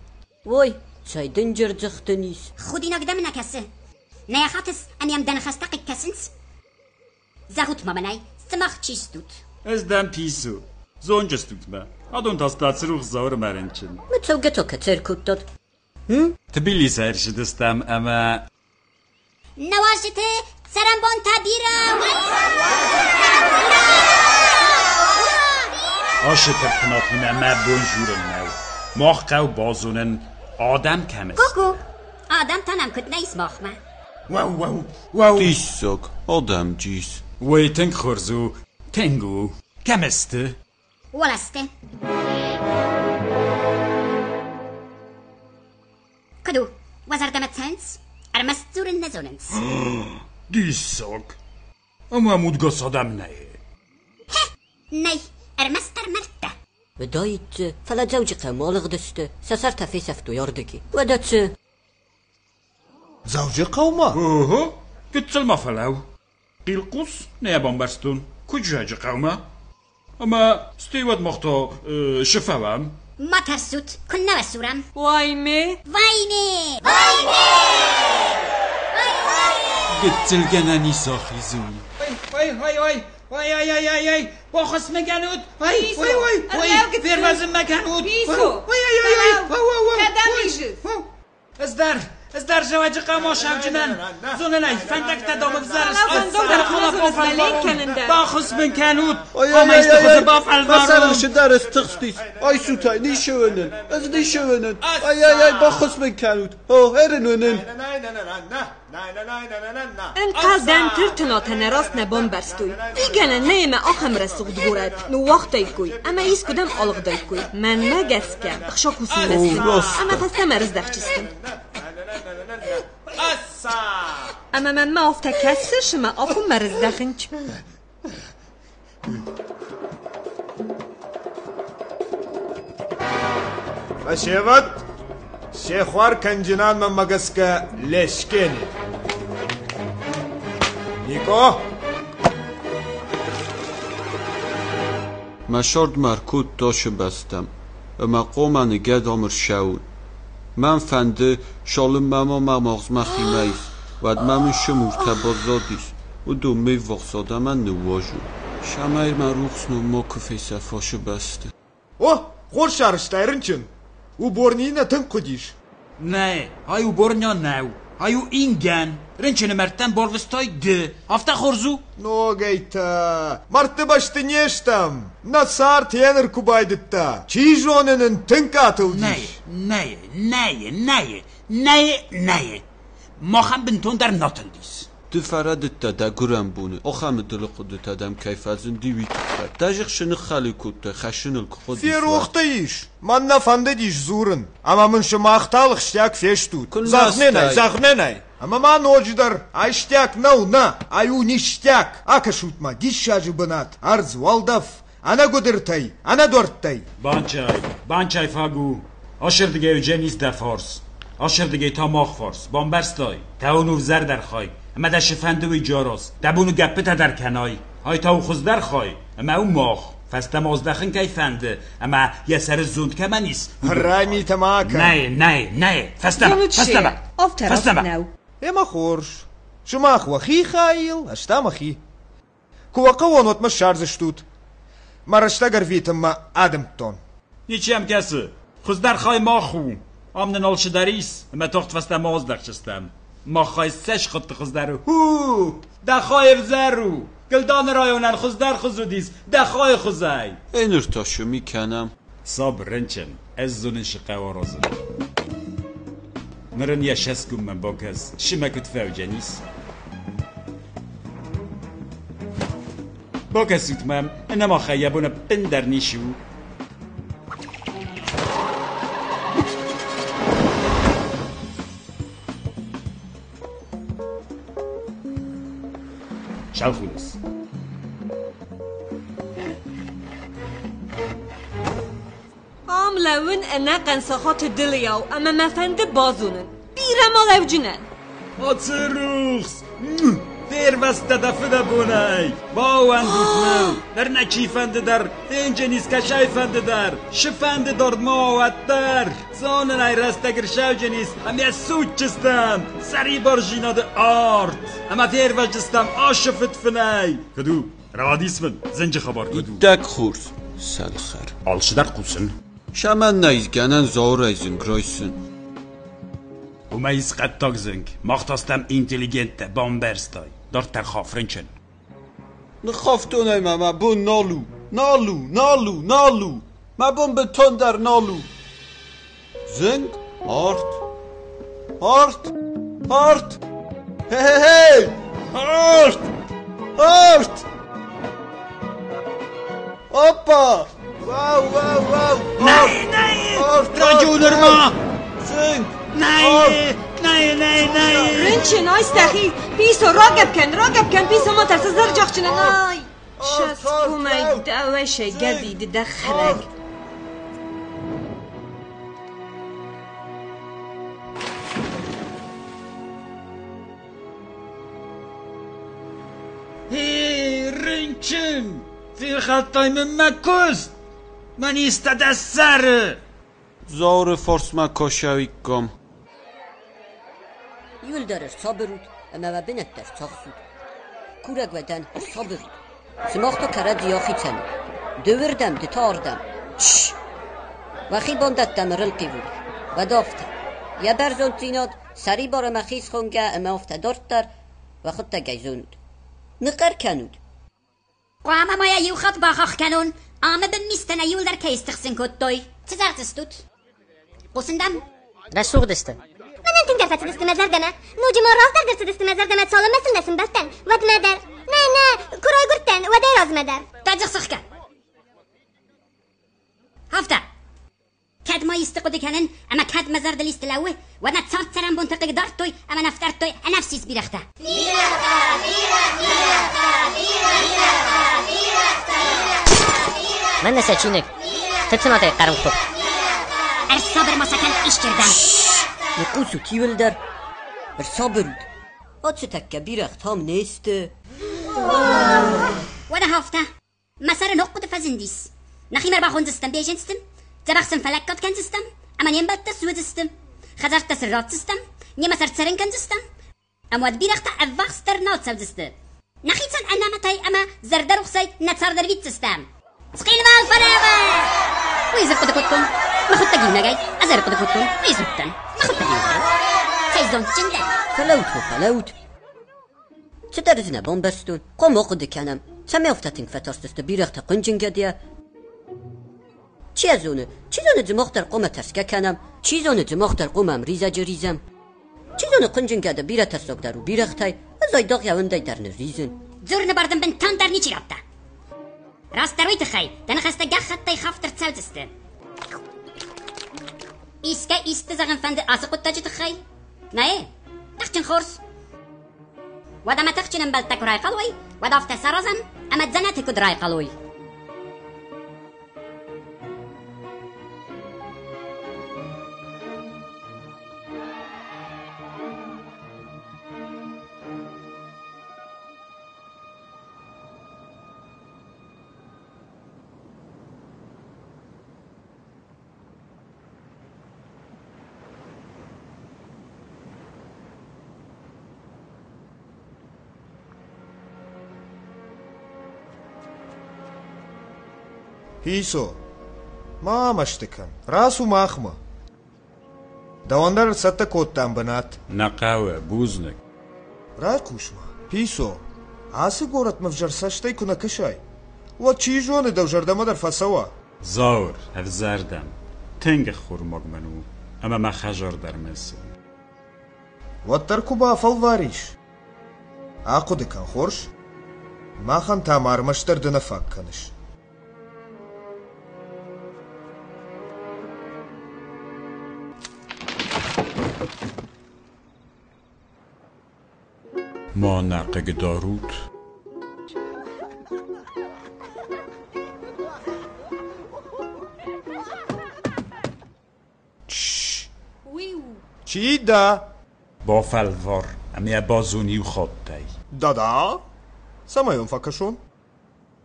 وای چای دنجر جختنیش خودی نگدم نکسه. نیا انیم دنخستقی کسنس. زخوت مامنه سمخ چیست دوت es-d'un-pissou. Zonja stutma. Ad tas platsru xzaur marençin. Mı tevge toka terkuttot. Hı? Tbili serşi destem ama... Navaşite serambon tabira. آشه ترکناتونه ما بونجورن نو ماخ قو بازونن adam کمست گوگو adam تنم کد نیست ماخ Wow, wow, واو واو دیسک آدم جیس ویتنگ خورزو Tengu, chemist. Olaste. Kadu, wazardamet hens, armasturin nezonens. Dissok. Ama mudga sadam nej. Nej, armastar merta. بدايت فلا زوجك مالغ دست سسرت في سفتو ياردكي ودت زوجك وما اها قلت المفلاو قيل قص نيا بومبرستون كجاج قوما اما ستيوات مختو شفاوام ما ترسوت بسورم وایمه وايني قلت الجناني ساخي زون وای وای وای وای وای وای وای وای با خصم مکنود وای. وای وای وای مکنود پیسو. وای وای وای وای وای وای وای قدم وای. میشه. وای. از در زواج قماش هم جنن زون نه فندک تا دامت زر از در خواب با فلان کنند با خوز بن کنود آمه ایست با فلان بس هم در از آی سوتای نیشو اینن از نیشو اینن آی آی آی با خوز بن کنود ها هر این کاز دن ترتنا تنراست نبان برستوی ای گلن نه ایمه آخم رسوگ دورد نو وقت دای اما ایس کدم آلغ دای من نگست کم اخشا کسی اما خستم ارز دخچستم اما من مافت کسی شما آخو مرز دخن چه ود شیخوار کنجنان من مگس که لشکه نی نیکو مشارد مرکود داشه بستم اما قومن گد عمر شود من فنده شالم مما مماغز مخیمیز و من شمور تبازادیز و دومه واقصاده من نواجو شمایر من روخس نما کفه صفاشو بسته اوه خور شرش دایرن چن او برنینا تن قدیش نه های او برنیا نه היו инген. רנצ'ן אמרתן בורבסטוי דה, אבטה חורזו? נו גייטה, מרתה בשטינשתם, נסר תיינר קוביידתה, צ'יז'וננן תנקטל דיש. נאיה, נאיה, נאיה, נאיה, נאיה, מוחם בנטון דר נוטל دفره تا دا گرم بونه اخا مدل قد تا دم کیف از این دیوی کتر تاجخ شنو خالی خشنل خود سیر وقتا ایش. من نفنده دیش زورن. اما من شما اختال فیش فیشتود زخنه نی زخنه نی. اما من در اشتیک نو نه. ایو نیشتیک اکشوتما دیش شاجی بنات. ارز والدف. انا گدرتی انا تای بانچای. بانچای فاگو. آشر دیگه جنیز دفارس. آشر دیگه تا ماخ فارس. بامبرستای. تاونو زر درخوای مداشفندوی جاروس دبونو گپه در کنای های تاو خوزدر خای اما او ماخ فستم مازدخن کی فنده اما یه سر زود که من نیست رای تماکه نه نه نه فست فست فست ما اما خورش شما خوخی خایل اشتام خی كوكا ونوت مش شارز شتوت مرشتا گرفیتم ما آدم تون نیچی هم کسی خوزدر خواهی ما خو آمن نالش داریس اما تخت فستم مازدخ چستم ماخایسش خود خود درو هو دخایف زرو گلدان رایونن خود در خود دیز. دخای خوزای این تاشو می‌کنم. صبرنچن از زونن شقا و رازن نرن کن من باکز شمکت فوجنیس باکز سوتمم انما خیبون پندر نیشو. シャンフーです آم لون انا قنسخات دليو اما مفند بازونن بيرم لوجنن آتروخس Termasida dafida bo'nay. Bowan dutmil. Dar nachifandidir, tenjenis kashayfandidir, shifandidir muavatdir. Zonin ayrasta girshawjenis, am ya suchistan, sari borjinadi art. Ama tervajistam ashifit finay. Kadu, ravadismin, zinji xabar kadu. Iddak xurs, salxar. Alshidar qulsin. Shamanna izganan zora izin kroysin. Umayiz qattoq zing, maqtostam intelligentda bomberstoy. دار تا خف، فرنچین. خفتونه ماما، بون نالو، نالو، نالو، نالو. ما مبون بتون در نالو. زنگ، آرت، آرت، آرت، هههه، آرت، آرت. آپا، وای واو واو نه نه. آرت، تاجو نرمال. زنگ، نه. Nej, nej, nej رنچن آی سخی. پیسو راقب کن راقب کن. پیسو ما ترس زر جاخچنه نای. شس کومای دوشه گدید دخرک هي رنچن في خطاي من مكوست من يستدسر Zaur forsma koşavikkom. Yul der sabırut, Ýülderer sabyrut, emma binetler saksut. Kurag weden sabyrut. Smachta kara diyoxiten. Dövürdem, ditardem. Şşş! Vaxi bondatdem rilqivur. Vadofta. Ya berzon tinod, sari bara maxiz xonga emma ofta dorttar, va xutta gayzunud. Niqar kanud. Qama maya yuxat baxax kanun, ama bin mistana yulder kaystiqsin kuttoy. Tizartistut. Qusindam? Rasuq distin. استوت قوسندم رسوق دسته من انتن درفت دست مزر دمه نوجي مرات در درس دست مزر دمه سالم مثل نسم بستن ود مدر نه نه كراي قرتن ودي راز مدر تاجخ سخكا هفتا كاد ما يستقود كانن اما كاد مزار دل يستلاوه وانا تصارت سرم بنتقق دارتوي اما نفترتوي نفسي سبيرختا من نسچینک تتنا دی قرم خوب الصبر ما سكن ايش كردم يقوس تيولدر الصبرد أتشتك كبير اختام نيست. وأنا هفته مسار نقط فزندیس نخيم أربع خونز استم بيجن استم ترخصن فلکات كان استم. اما نیم بات تسويد استم. خزر تسرات استم. نيم مسار تسرن كان استم. اما دبير اختا نات نوت سود استم نخيتن أنا متای أما زردر وخسي نتصردر بيت استم. سقين مال فراغ ويزر قدكم ما خد تجينا جاي ازر قد كنتم ويزرتن ما خد تجينا جاي سيزون جنجل فلوت و فلوت چه درزنه بامبستون قم اقود کنم سمی افتتین فتاستست بیرخت قنجنگه دیه چی از اونه؟ چی زونه دماغ قوم تسکه کنم؟ چی زونه دماغ قومم ریزه جریزم؟ چی زونه قنجنگه ده بیره تسک در و بیرختای؟ از ایداغ یونده در نریزن زور نبردم بن تان در نیچی رابطه راست دروی تخی دن خسته گه خطای خفتر تسودسته إسكا إستا زغن فاند أسق التاجي تخي ناي تخشن خورس. ودا ما تخشن بل تكراي قلوي ودا افتسار أما تزنا تكد راي پیسو، ما مشتکن راسو ماخما دواندار ستا کود تام بنات نقاوه بوزنک را کوشما پیسو آسی گورت مفجر سشتای کنه کشای و چی جوانه دو جردمه در فسوا زاور هف زردم تنگ خور منو اما ما خجر در مسی و ترکو با افل واریش آقو دکن خورش ما خان تا مارمشتر دنفاک کنش ما نقق داروت. چی؟ دا؟ با فلوار. امی بازونی و خود دی. دادا؟ سمایون فکشون؟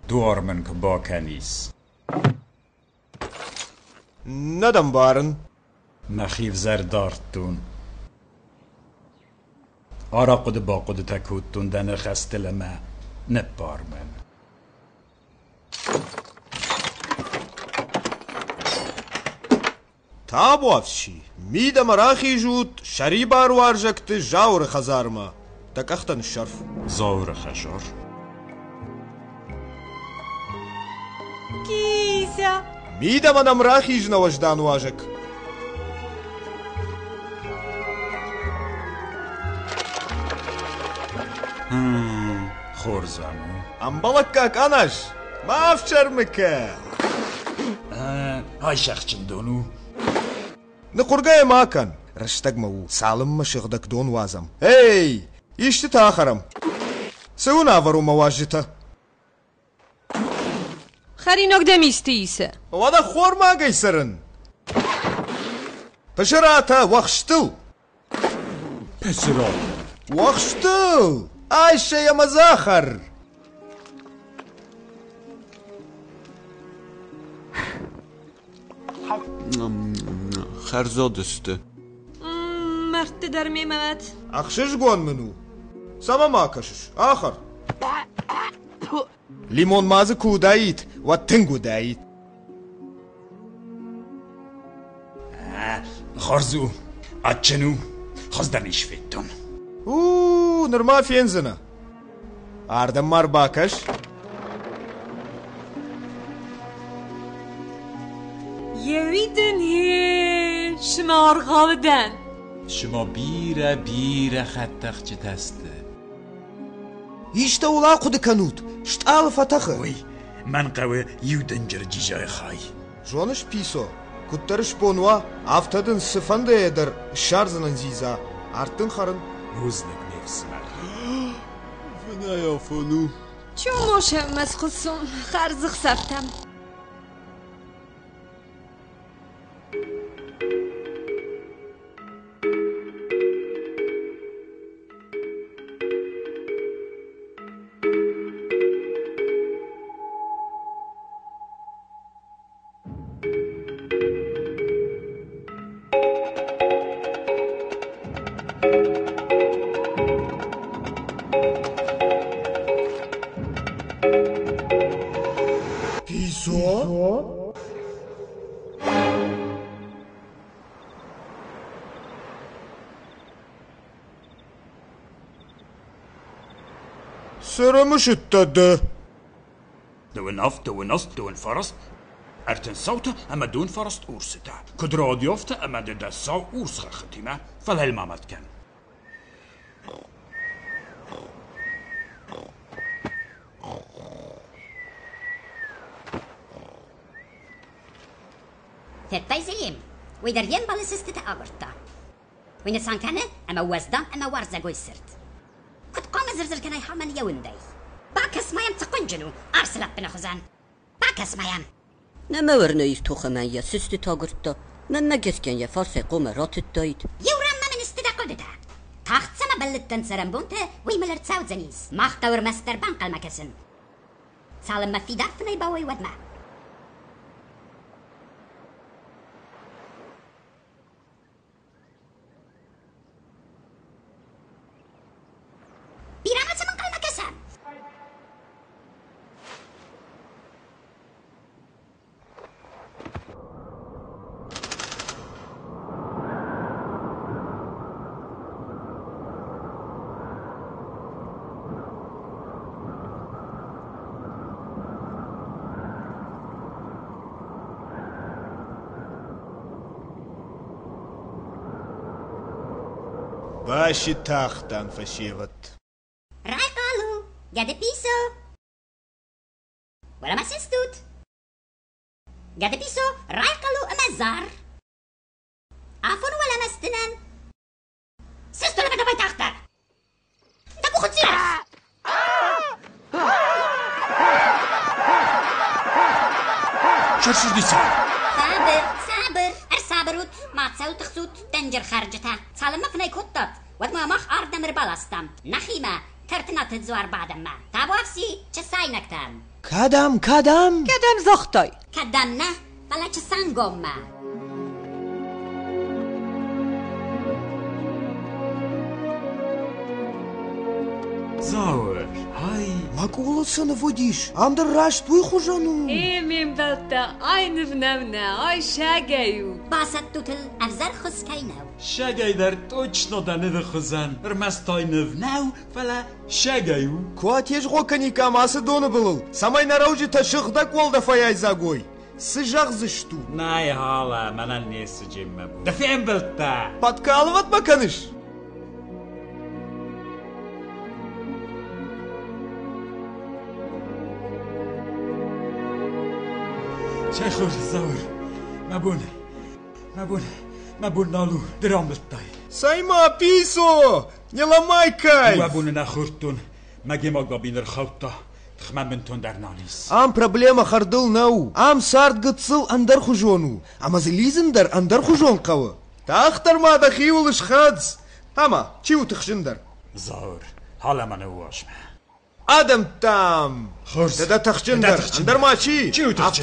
دوار من که با کنیس ندم بارن. نخیف زردارتون آرا قد با قد تکوتون دن خستل ما نبار من Табуавши. Мида марахи жут, шари бару аржакты жаур хазарма. Такахтан шарф. زاور خجار کیسا Мида манам рахи жна вождан важак. خورزمو ام балакак анаш мафчармыка های شخچم دونو نقرقاي ماكن رشتق مو سالم مشغدك دون وازم هي يشتي تاخرم سونا ورو مواجهته خرینوک دمیستیسه ودا خور ما قيسرن بشراتا وخشتل پسرا وخشتل عايشة يا مزاخر خرزادسته مرد در میمد اخشش قون منو سما ما كشش اخر ليمون مازı كودايت وتنگو دايت خارزو اتشنو خزدنش فيتون او نرما فینزنه اردم مار باکش یویدن هی شما ارغاو دن شما بیره بیره خطخ چه تسته ایشتا اولا خود کنود شتا و فتخه وی من قوه یو دنجر جیجای خای جوانش پیسو کترش بونوا افتادن سفنده ایدر شارزن زیزا ارتن خارن خارن روزنك نفسنا ونايا فونو چو موشه مسخصون خرزخ سفتم. مش التد دوين افت دوين اصت دوين فرست Er ten saute ama doen forrest oorsita. Kodro odjofte ama de da sau oorschachetima. Val helma matken. تتاي بالسست وين سان كان أما وزدا أما وارزا قوي قد قام زرزر كان يحرمني يوندي Casmajem, co konđenu, arsela pinahozan. Pa casmajem. Nəmə örnəyiz toxəmən ya, süstü tağırtda. Mən nə gəskən ya, farsə qoma ratıddaydı. Yevran məmin istidə qodida. Taxtsama bəllitdən sərəm bunte, veymələr tsəvzəniz. Maxta örməsdər banqalma kəsin. Salınma fidar fınay bavay vadma. ماشي تاختان فشيفت راي قالو يا بيسو. ولا ما سيستوت. يا بيسو راي قالو اما عفون ولا ما استنان سيستو لما دبي تاختان دبو خطيرس شو شو دي صار صابر صابر ارسابروت ما تسوي تخسوت تنجر خرجتها صالما فناي ود ما مخ اردم ربالاستم نخيمة ترتنا تزوار بعد ما تابو اكسي چساي نكتم کدم کدم کدم زختای كدم نه Макуласыны водиш, андыраш твой хужану. Эмим балта, айны внавна, ай шагаю. Басат тутыл, авзар хускайнау. Шагайдар точно даныды хузан. Рмас тайны внау, фала шагаю. Куа теж гокани камасы доны былыл. Самай нараужи ташықда колда фаяйзагой. Сыжақ зышту. Най хала, мана не сыжемме бу. Дафем білтта. Маканыш. شيخ الزور مبون مبون مبون نالو درام بالطاي سايما بيسو يلا مايكاي مبون ناخرتون ماجي مالقا بين الخوطة تخممنتون درنانيس Ам проблема хардыл нау ам сарт гыцыл андар хужону ама зелизмдар андар хужон кавы тахтар да хиулыш хадс ама чиу тхшиндар Заур, хала من уашма. Адам там. خرس دادا تخجندر اندر ما Чиу چی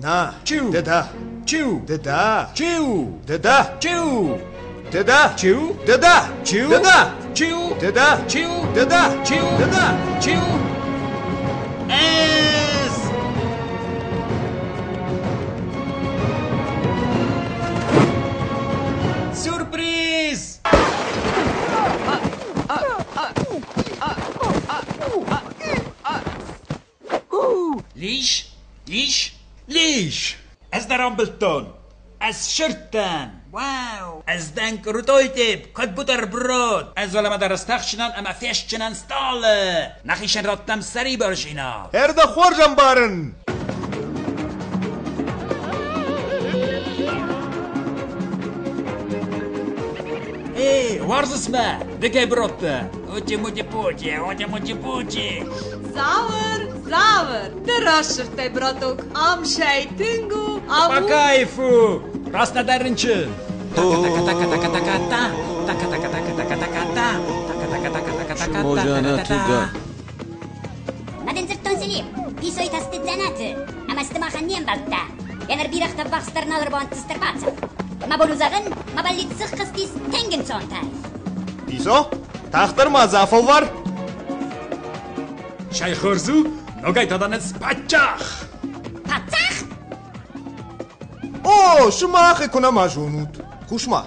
На. Чиу. Да-да. Чиу. Да-да. Чиу. Да-да. Чиу. Да-да. Чиу. Да-да. Чиу. Да-да. Чиу. Да-да. Чиу. Да-да. Чиу. Да-да. Чиу. Эс. Сюрприз! Лишь, лишь. ليش؟ از درامبلتون از شرطان واو. از دن کروتویتیب کد بوتر برود از ولما درستخشنان اما فیشچنان ستاله نخیشن راتم سری برش اینا هرده بارن Hey, vardı sme? Dike brotte. Oti muti puti, oti muti puti. Zavr, zavr. Te rašrtaj, brotok. Am šejtingu, am... Pa kajfu. Raz na darinčin. Taka, taka, taka, taka, ta. Taka, taka, taka, taka, taka, ta. Taka, taka, taka, taka, taka, ta. Може она туда. Мадензер тонзелим. Писой тасты дзанаты. Амастымахан нем балта. Янар бирахта бахстарналар буан тыстырбаца. ما با ما با لیت سخ خستیس تنگ انسان تایز بیسا تختر ما زعفو وار شای خورزو نگای تادانس پچخ. پچخ؟ او شما خی کنم اجونود خوشما.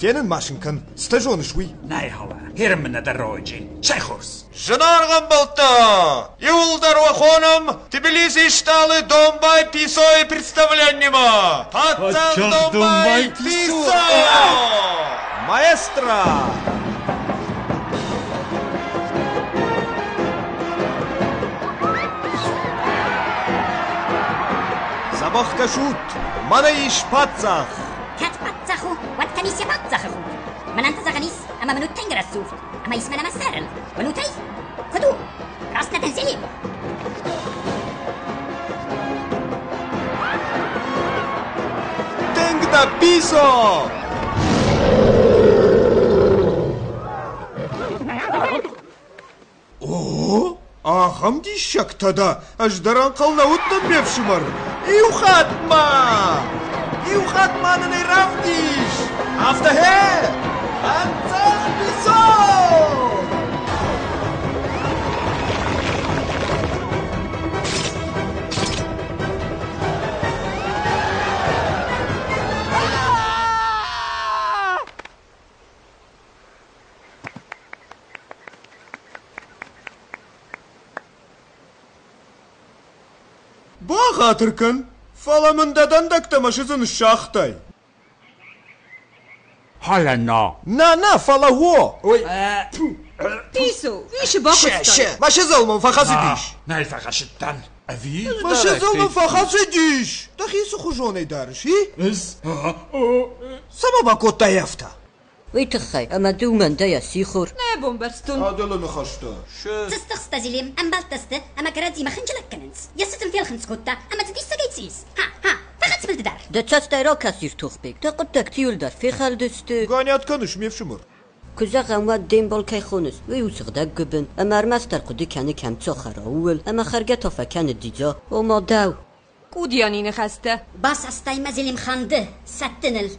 Кенен, Машенькан, стаженыш уй. Найхова, хирмна дороджи, шехурс. Жанаргам болта, и улдарвахоном, Тбилиси шталы Домбай писой представлянима. Пацан Домбай писой. Маэстро! Забах кашут, мана иш пацах. Кет пацаху, خنیسی حد زخ خود من انت زغنیس اما منو تنگر از سوفت اما اسم نما سارل منو تی خدو راست نتنزلی تنگ پیسو О, ахам дищактада, аждаран қалнауыттан бепшімар. Иухатма! Иухатманын иравдиш! After here! Anton ah! Бақ атыркін, фаламындадан дактамашызын шақтай. Oh là non نانا فلا هو وي بيسو إيش باقي شع شع ما شزلمون فخاسديش ناي فخاشتان أبي ما شزلمون فخاسديش تخي سخو جوني دارش هي إز سببا كوتا يفتا وي تخي أما دومان دايا سيخور لا بومبرستون هذا لما خشتا شو تستخستا زليم أم بالتست أما كراتي ما خنجلك كننس يستم في الخنس كوتا أما تديس سكيتسيس ها ها Kaç bildi der? De çaç da ero kasir tuhbik. Da kut tak tiyul da fi hal düstü. Ganiyat konuş mevşumur. Kuzak gamwa dem bol kay khonus. Ve usugda gubun. Amar master qudi kani kam tsokhara uwel. Ama kharga tofa kani dija. O ma daw. Kudi anini khaste. Bas astay mazilim khandi. Sattinil.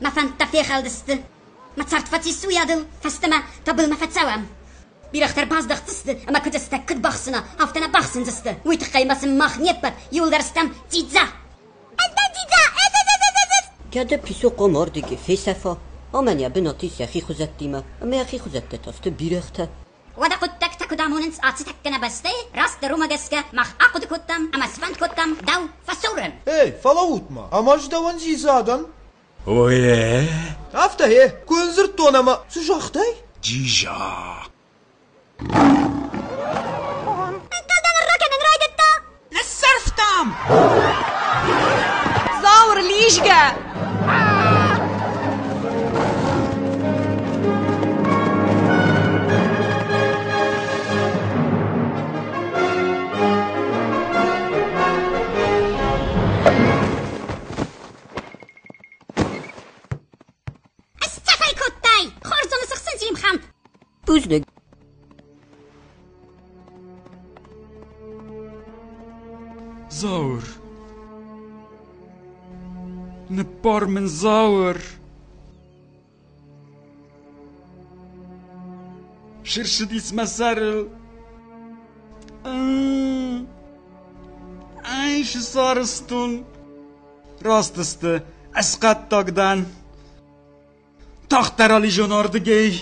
Ma fan ta fi hal düstü. Ma tsart fati su yadil. Fastama tabil ma fatsawam. Bir axtar bazdıq da amma Ama qıt stak. Haftana baxsin zisdi. Uytiq qaymasin mahniyat bat. Yuldarstam tijza. Kada يا بنتي يا أخي benotis ما hihuzettima, يا أخي hihuzettet تفت بيرخت. ودا قدك تكدامون انس اتسك نبستي راس دروما جسكا مخ أقد كتم. أما سفن كتم. دو فسورن. اي فلاوتما اماج دوان زيزادن. اوه أفته هي كونزر تونما. سجاختي جيجا. انتو دان الركن نرايد التا لسرفتم زاور ليشقا Buzlu. زور نبار من زور شرشدی اسم سرل ایش سارستون راستسته اسقط داگدن تاختر علی جناردگی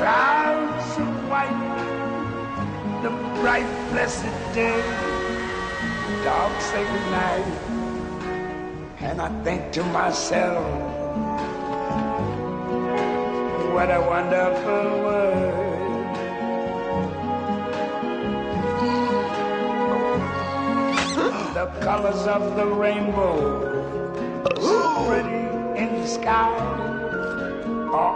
clouds of white, the bright blessed day, dark sacred night, and I think to myself, what a wonderful world. The colors of the rainbow, so pretty in the sky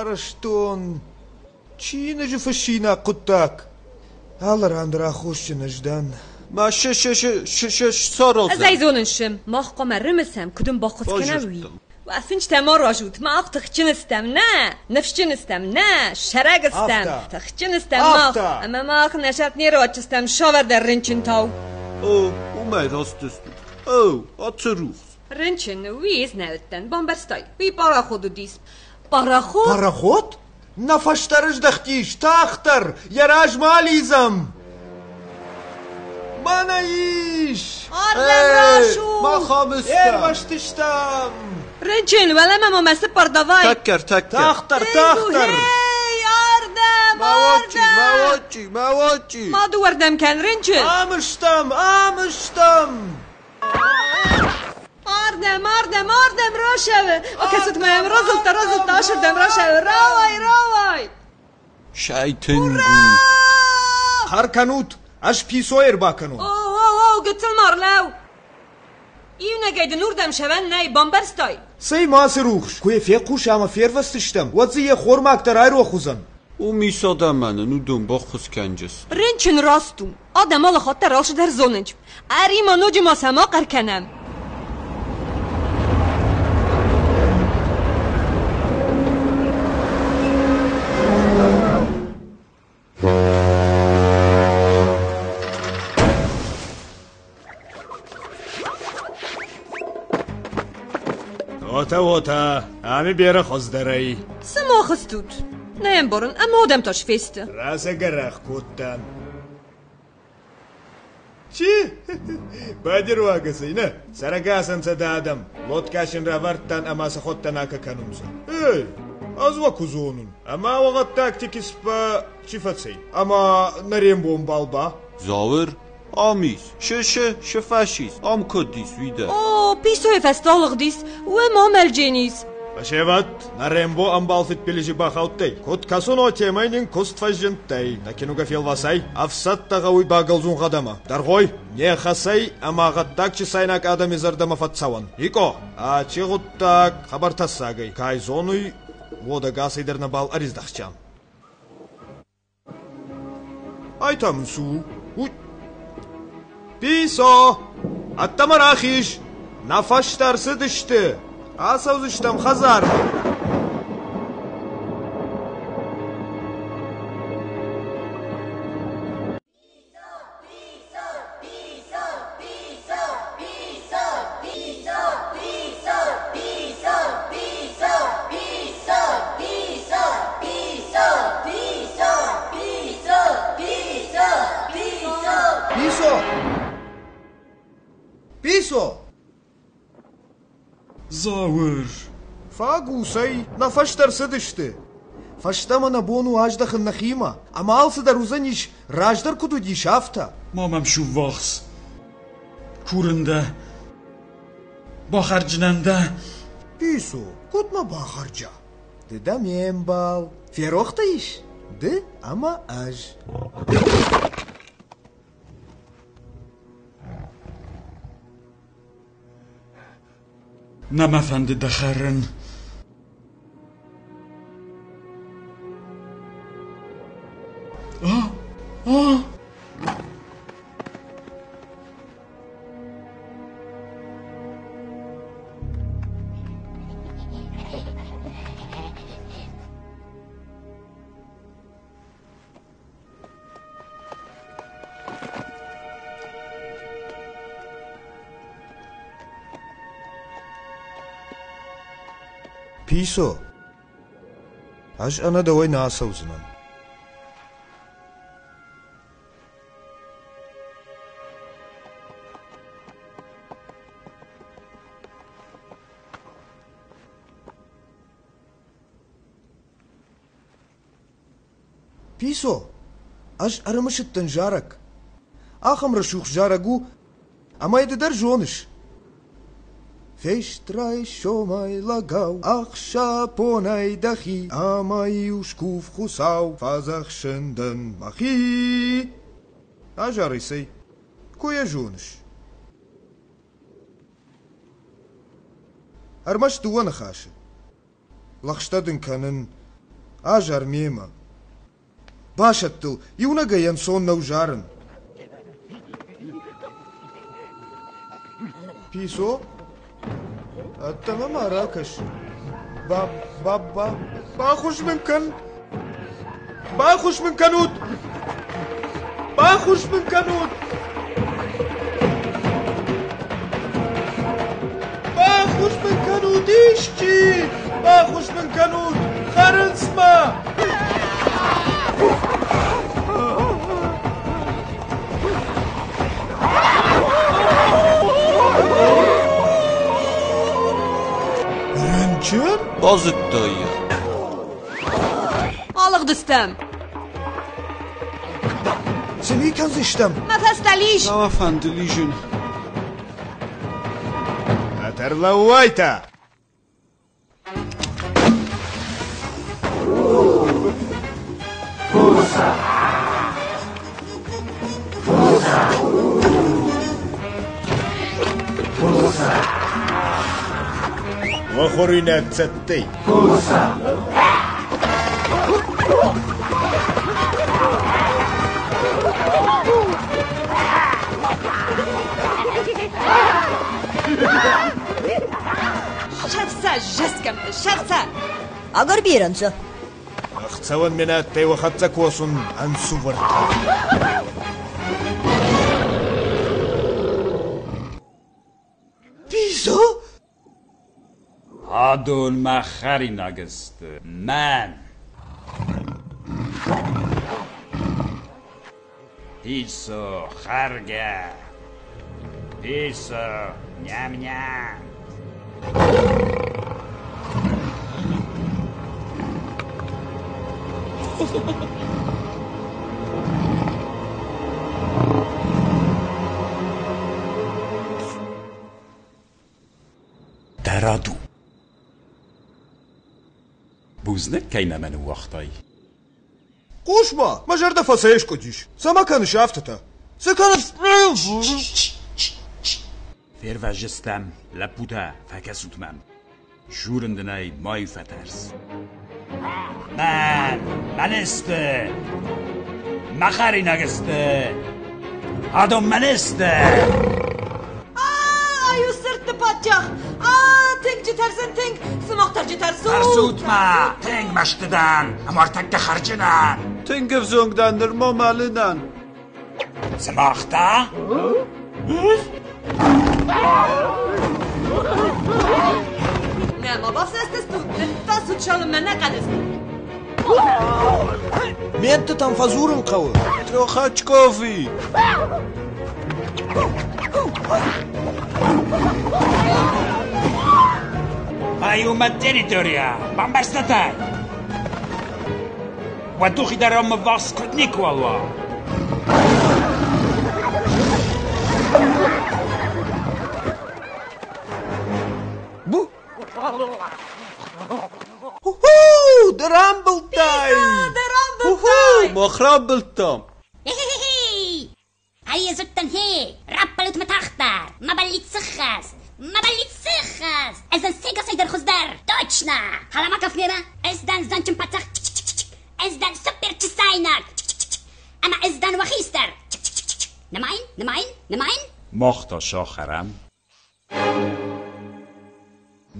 Сышарыштон. Чина же фашина кутак. Алар андра خوش نجدن ما شش شش شش سارازم از ایزوننشم ماخ قمر رمسم کدوم با خود کنوی و اسینج تما راجوت ما اخ تخچنستم نه نفشچنستم نه شرگستم آفتا. تخچنستم ماخ آفتا. اما ماخ نشد نیروچستم شاور در رنچن تاو او اومای راست است او آتروخ رنچن ویز نوتن بامبرستای بی بارا خودو دیس پراخوت؟ پاراخوت نفشتر از دختیش تاختر یراج مالیزم من ایش آرلم راشو ما خامستم ایرمشتشتم رنچین ولم اما مسته پردوائی تکر تکر تاختر تاختر ای آردم آردم مواجی مواجی مواجی ما دو وردم کن رنچین آمشتم آمشتم مردم مردم مردم روشه. او کسوت ما امروز تا روز تا عشر دم روشوه روای روای. شایتن بود. هر کنوت اش پیسویر با کنوت. او او او قتل مارلاو ایو نگید نور دم شون نای بمبرستای سی ماس روخش. کوی فیقوش اما فیر وستشتم. وزی خورم اکترای رو خوزم او میساده منه نو دنبا خوز کنجس رنچن راستم. آدم آل خاطر راش در زونج اری ما نوجی ما سما قرکنم. Ewota, ami biere hozderej. Samo hostut. Nejem boron, a modem toż fiste. Rase gerach kuttan. Чи? Бадируагасы, не? Сарагасын дадам. Лоткашын раварттан амасы хоттан ака канумса. Эй, азва кузонун. Ама вагат тактики спа чифацей. Ама нарем бомбалба. Завыр, ამის შეშე შეფაშის ამ კოდის ვიდა ო პისო ეფას დოლღდის უე მომელჯენის ბაშევათ ნარემბო ამბალფით პილიჟი ბახავტეი კოთ კასონო თემაინინ კოსტფაჟენტეი ნაკინუგა ფილვასაი აფსატ დაღავი ბაგალზუნ ღადამა დარღოი ნეხასაი ამაღა დაგჩი საინაკ ადამი ზარდამა ფაცავან იკო ა ჩიღუტტაკ ხაბართასაგაი კაი ზონუი ვოდა გასიდერნა ბალ არის დახჭამ აი Piso. Attama rahiş. Nafaş tersi düştü. Asa uzuştam hazar. Zauer. Fagusei, na fastersediste. Faștamana bonu ajda hannahima. Am alsa dar uzanish rajdar kudu dishafta. Mamam shu vachs. Kurunda. Baharjnanda. Pisu, kutma baharja. Dedam yembal. Feroxta ish. De ama aj. نما دخرن ئەیسۆ هەش ئەنە دەوەی ناسەوزنن پیسۆ ئەش ئەرمەشت تەنژارەك ئاخەم ڕەشوخ ژارە گو ئەمای دەدەر ژۆنش Fez trai chomai lagau, arxa ponei dahi, amai os cuf russau, faz arxandan mahi. Ah, já recei. Cuia Junes. Armas tu ana racha. Lachsta den canan. Ah, já armema. Baixa tu, e una gayan son não jaran. Pisou? تمام مراكش با با با باخش من كان باخش من كانوت باخش من كانوت باخش من كانوت ايشتي باخش من كانوت خرنسما. Bozuttuyu. Alıq düştüm. Seni kaz iştem. Nefes deliş. Lavafen delişin. هترلويتا Forinatsatte. Kusa. Шевса, жескам, шевса. Агар бирансо. Ахцаван минат, тейва хатсак восын, ансувар. Ахцаван Adol Maharinagast. Man. Пиццу, харга. Пиццу, ням-ням. Ha ha ha. بوزنک کینه من وقتای قوش با ما جرد فاسایش کدیش سما کنش شفت تا سکان فر و جستم لپوتا فکر سوتمم جورندنای مای فترس من من است مخری نگست. آدم من است Aa, tenk citersin tenk. Sımahtar citer soğuk. Tarsutma! Teng maştıdan! Amartakka harcınan! Tengef zongdandır mamalınan. Smakta? Ne ma bas estes tu. Ta suçalım ben ne kadar. Men Aiuma uma territória! Waduridarom vas krutnikualwa. Bu? Uhul! Duramble time! Pika, Duramble time! Uhul! Mokrabble time! هيا زدتا هيك ربلت متأخر ما بليت سخست ما بليت سخست إذا سيجا سيدر خزدر دوتشنا هلا ما كفنيرا إذا زنشم باتخ إذا سبر تساينك أما إذا وخيستر نماين نماين نماين مختا شاخرم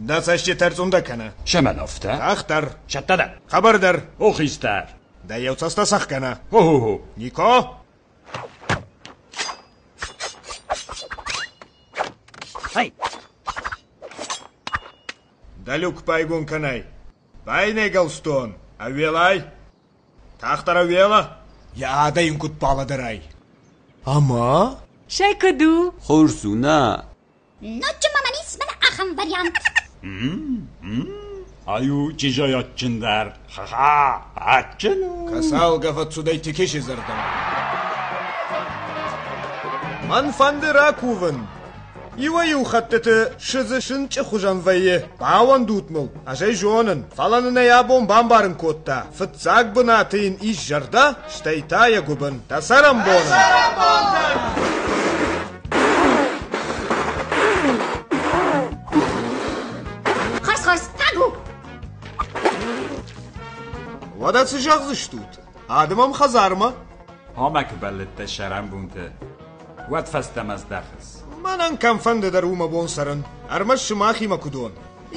دستش چه ترزونده کنه شمنافته اختر شتده خبر در اوخیستر ده یو سسته سخ کنه هو هو هو نیکا はい Далюк пайгун канай. Пайне галстон. Авелай. Тахтар авела. Я адайым кут паладарай. Ама? Шайкаду. Хорсуна. Ночи маманис мен ахам вариант. Аю чижой отчиндар. Ха-ха, отчину. Касалгов отсюда идти киши зардам. Манфанды ракувын. Ива юхаттыты шызы шынчы хужанвайы. Бауан дутмыл. Ажай жонын. Фаланыны я бомбан барын котта. Фытсак бына тыйын иш жарда штайтая губын. Тасарам бонын. Тасарам бонын. Вада цыжақ тут. Адымам хазарма. Ҳамак баллетта шарам бунты. Вад фастамаз дахыз. manan kan fande dar uma bon saran ar mash mahi makudon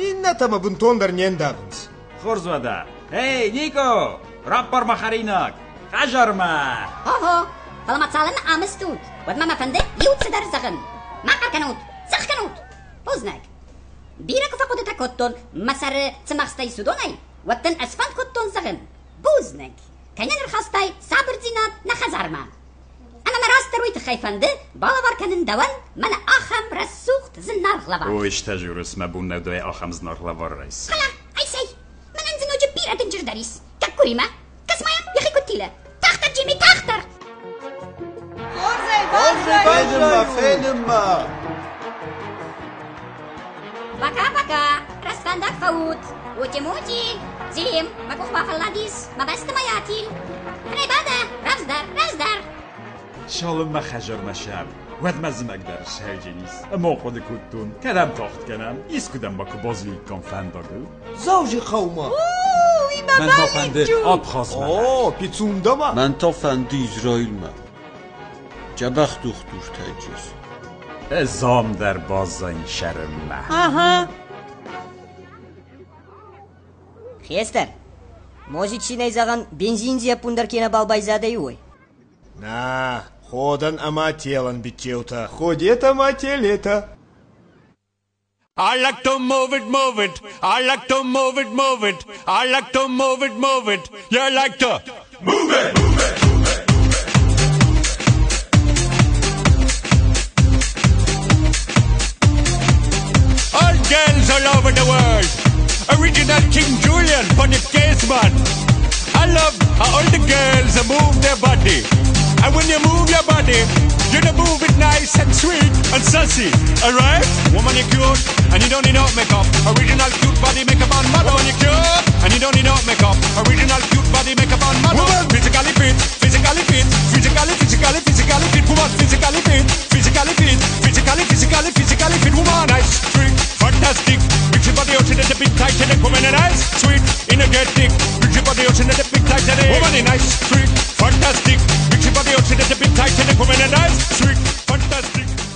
inna tama bunton dar nyen davins forzvada эй нико раппор махаринок хажарма ого палмацалын амыстут вот мама фанде юцы дар захын махар канут сах канут познак бирак факуды такоттон масары цымахстай судонай ваттан асфан коттон захын бузнак канянр хастай сабр динат на хазарма انا مراستر ويت خايفنده بالوار كنن دوان من اخم رسوخت زنار غلبا O işte jurus me bunne doje acham znarla varreis خلا اي سي من انزل وجه بيرة تنجر داريس كاكوريما كسمايا يخي كتيلة تختر جيمي تختر Fenima, fenima. Пока, пока. Распандак фаут. Ути мути. Зим. Макух вафалладис. Мабеста маятил. Рейбада. Равздар. Равздар. چالم خجر مشم ود مزی مگدر شای جنیس اما خود کتون. کدم تاخت کنم. ایس کدم با که بازی کن فند آگو زوجی خوما من تا فنده آب خواست من. پیتونده من تا فنده ایزرایل من. جبخت دختور تجیز. ازام در بازان شرم من آها. خیستر موزی چی نیزاغن بنزین زیپون در کنه بالبای زاده یوی نه ходан ама телан битеута. Ходет ама телета. I like to move it, move it. I like to move it, move it. I like to move it, move it. You like to move it, move it. All girls all over the world. Original King Julian, Bonnet Gaisman. I love how all is to move their body. And when you move your body, you to move it nice and sweet and sassy. Alright? Woman, you cute, and you don't need no makeup. Original cute body makeup on mother. Woman, you cute, and you don't need no makeup. Original cute body makeup on mother. Woman, physically fit, physically fit, physically, physically, physically fit. Woman, physically fit, physically fit, physically, physically, physically fit. Woman, nice, sweet, fantastic. Your body out in the big tight and woman, nice, sweet, energetic. Your body out in the big tight and woman, nice, sweet, fantastic. Tip of the ocean a bit tight and the coming and nice. Trick, fantastic.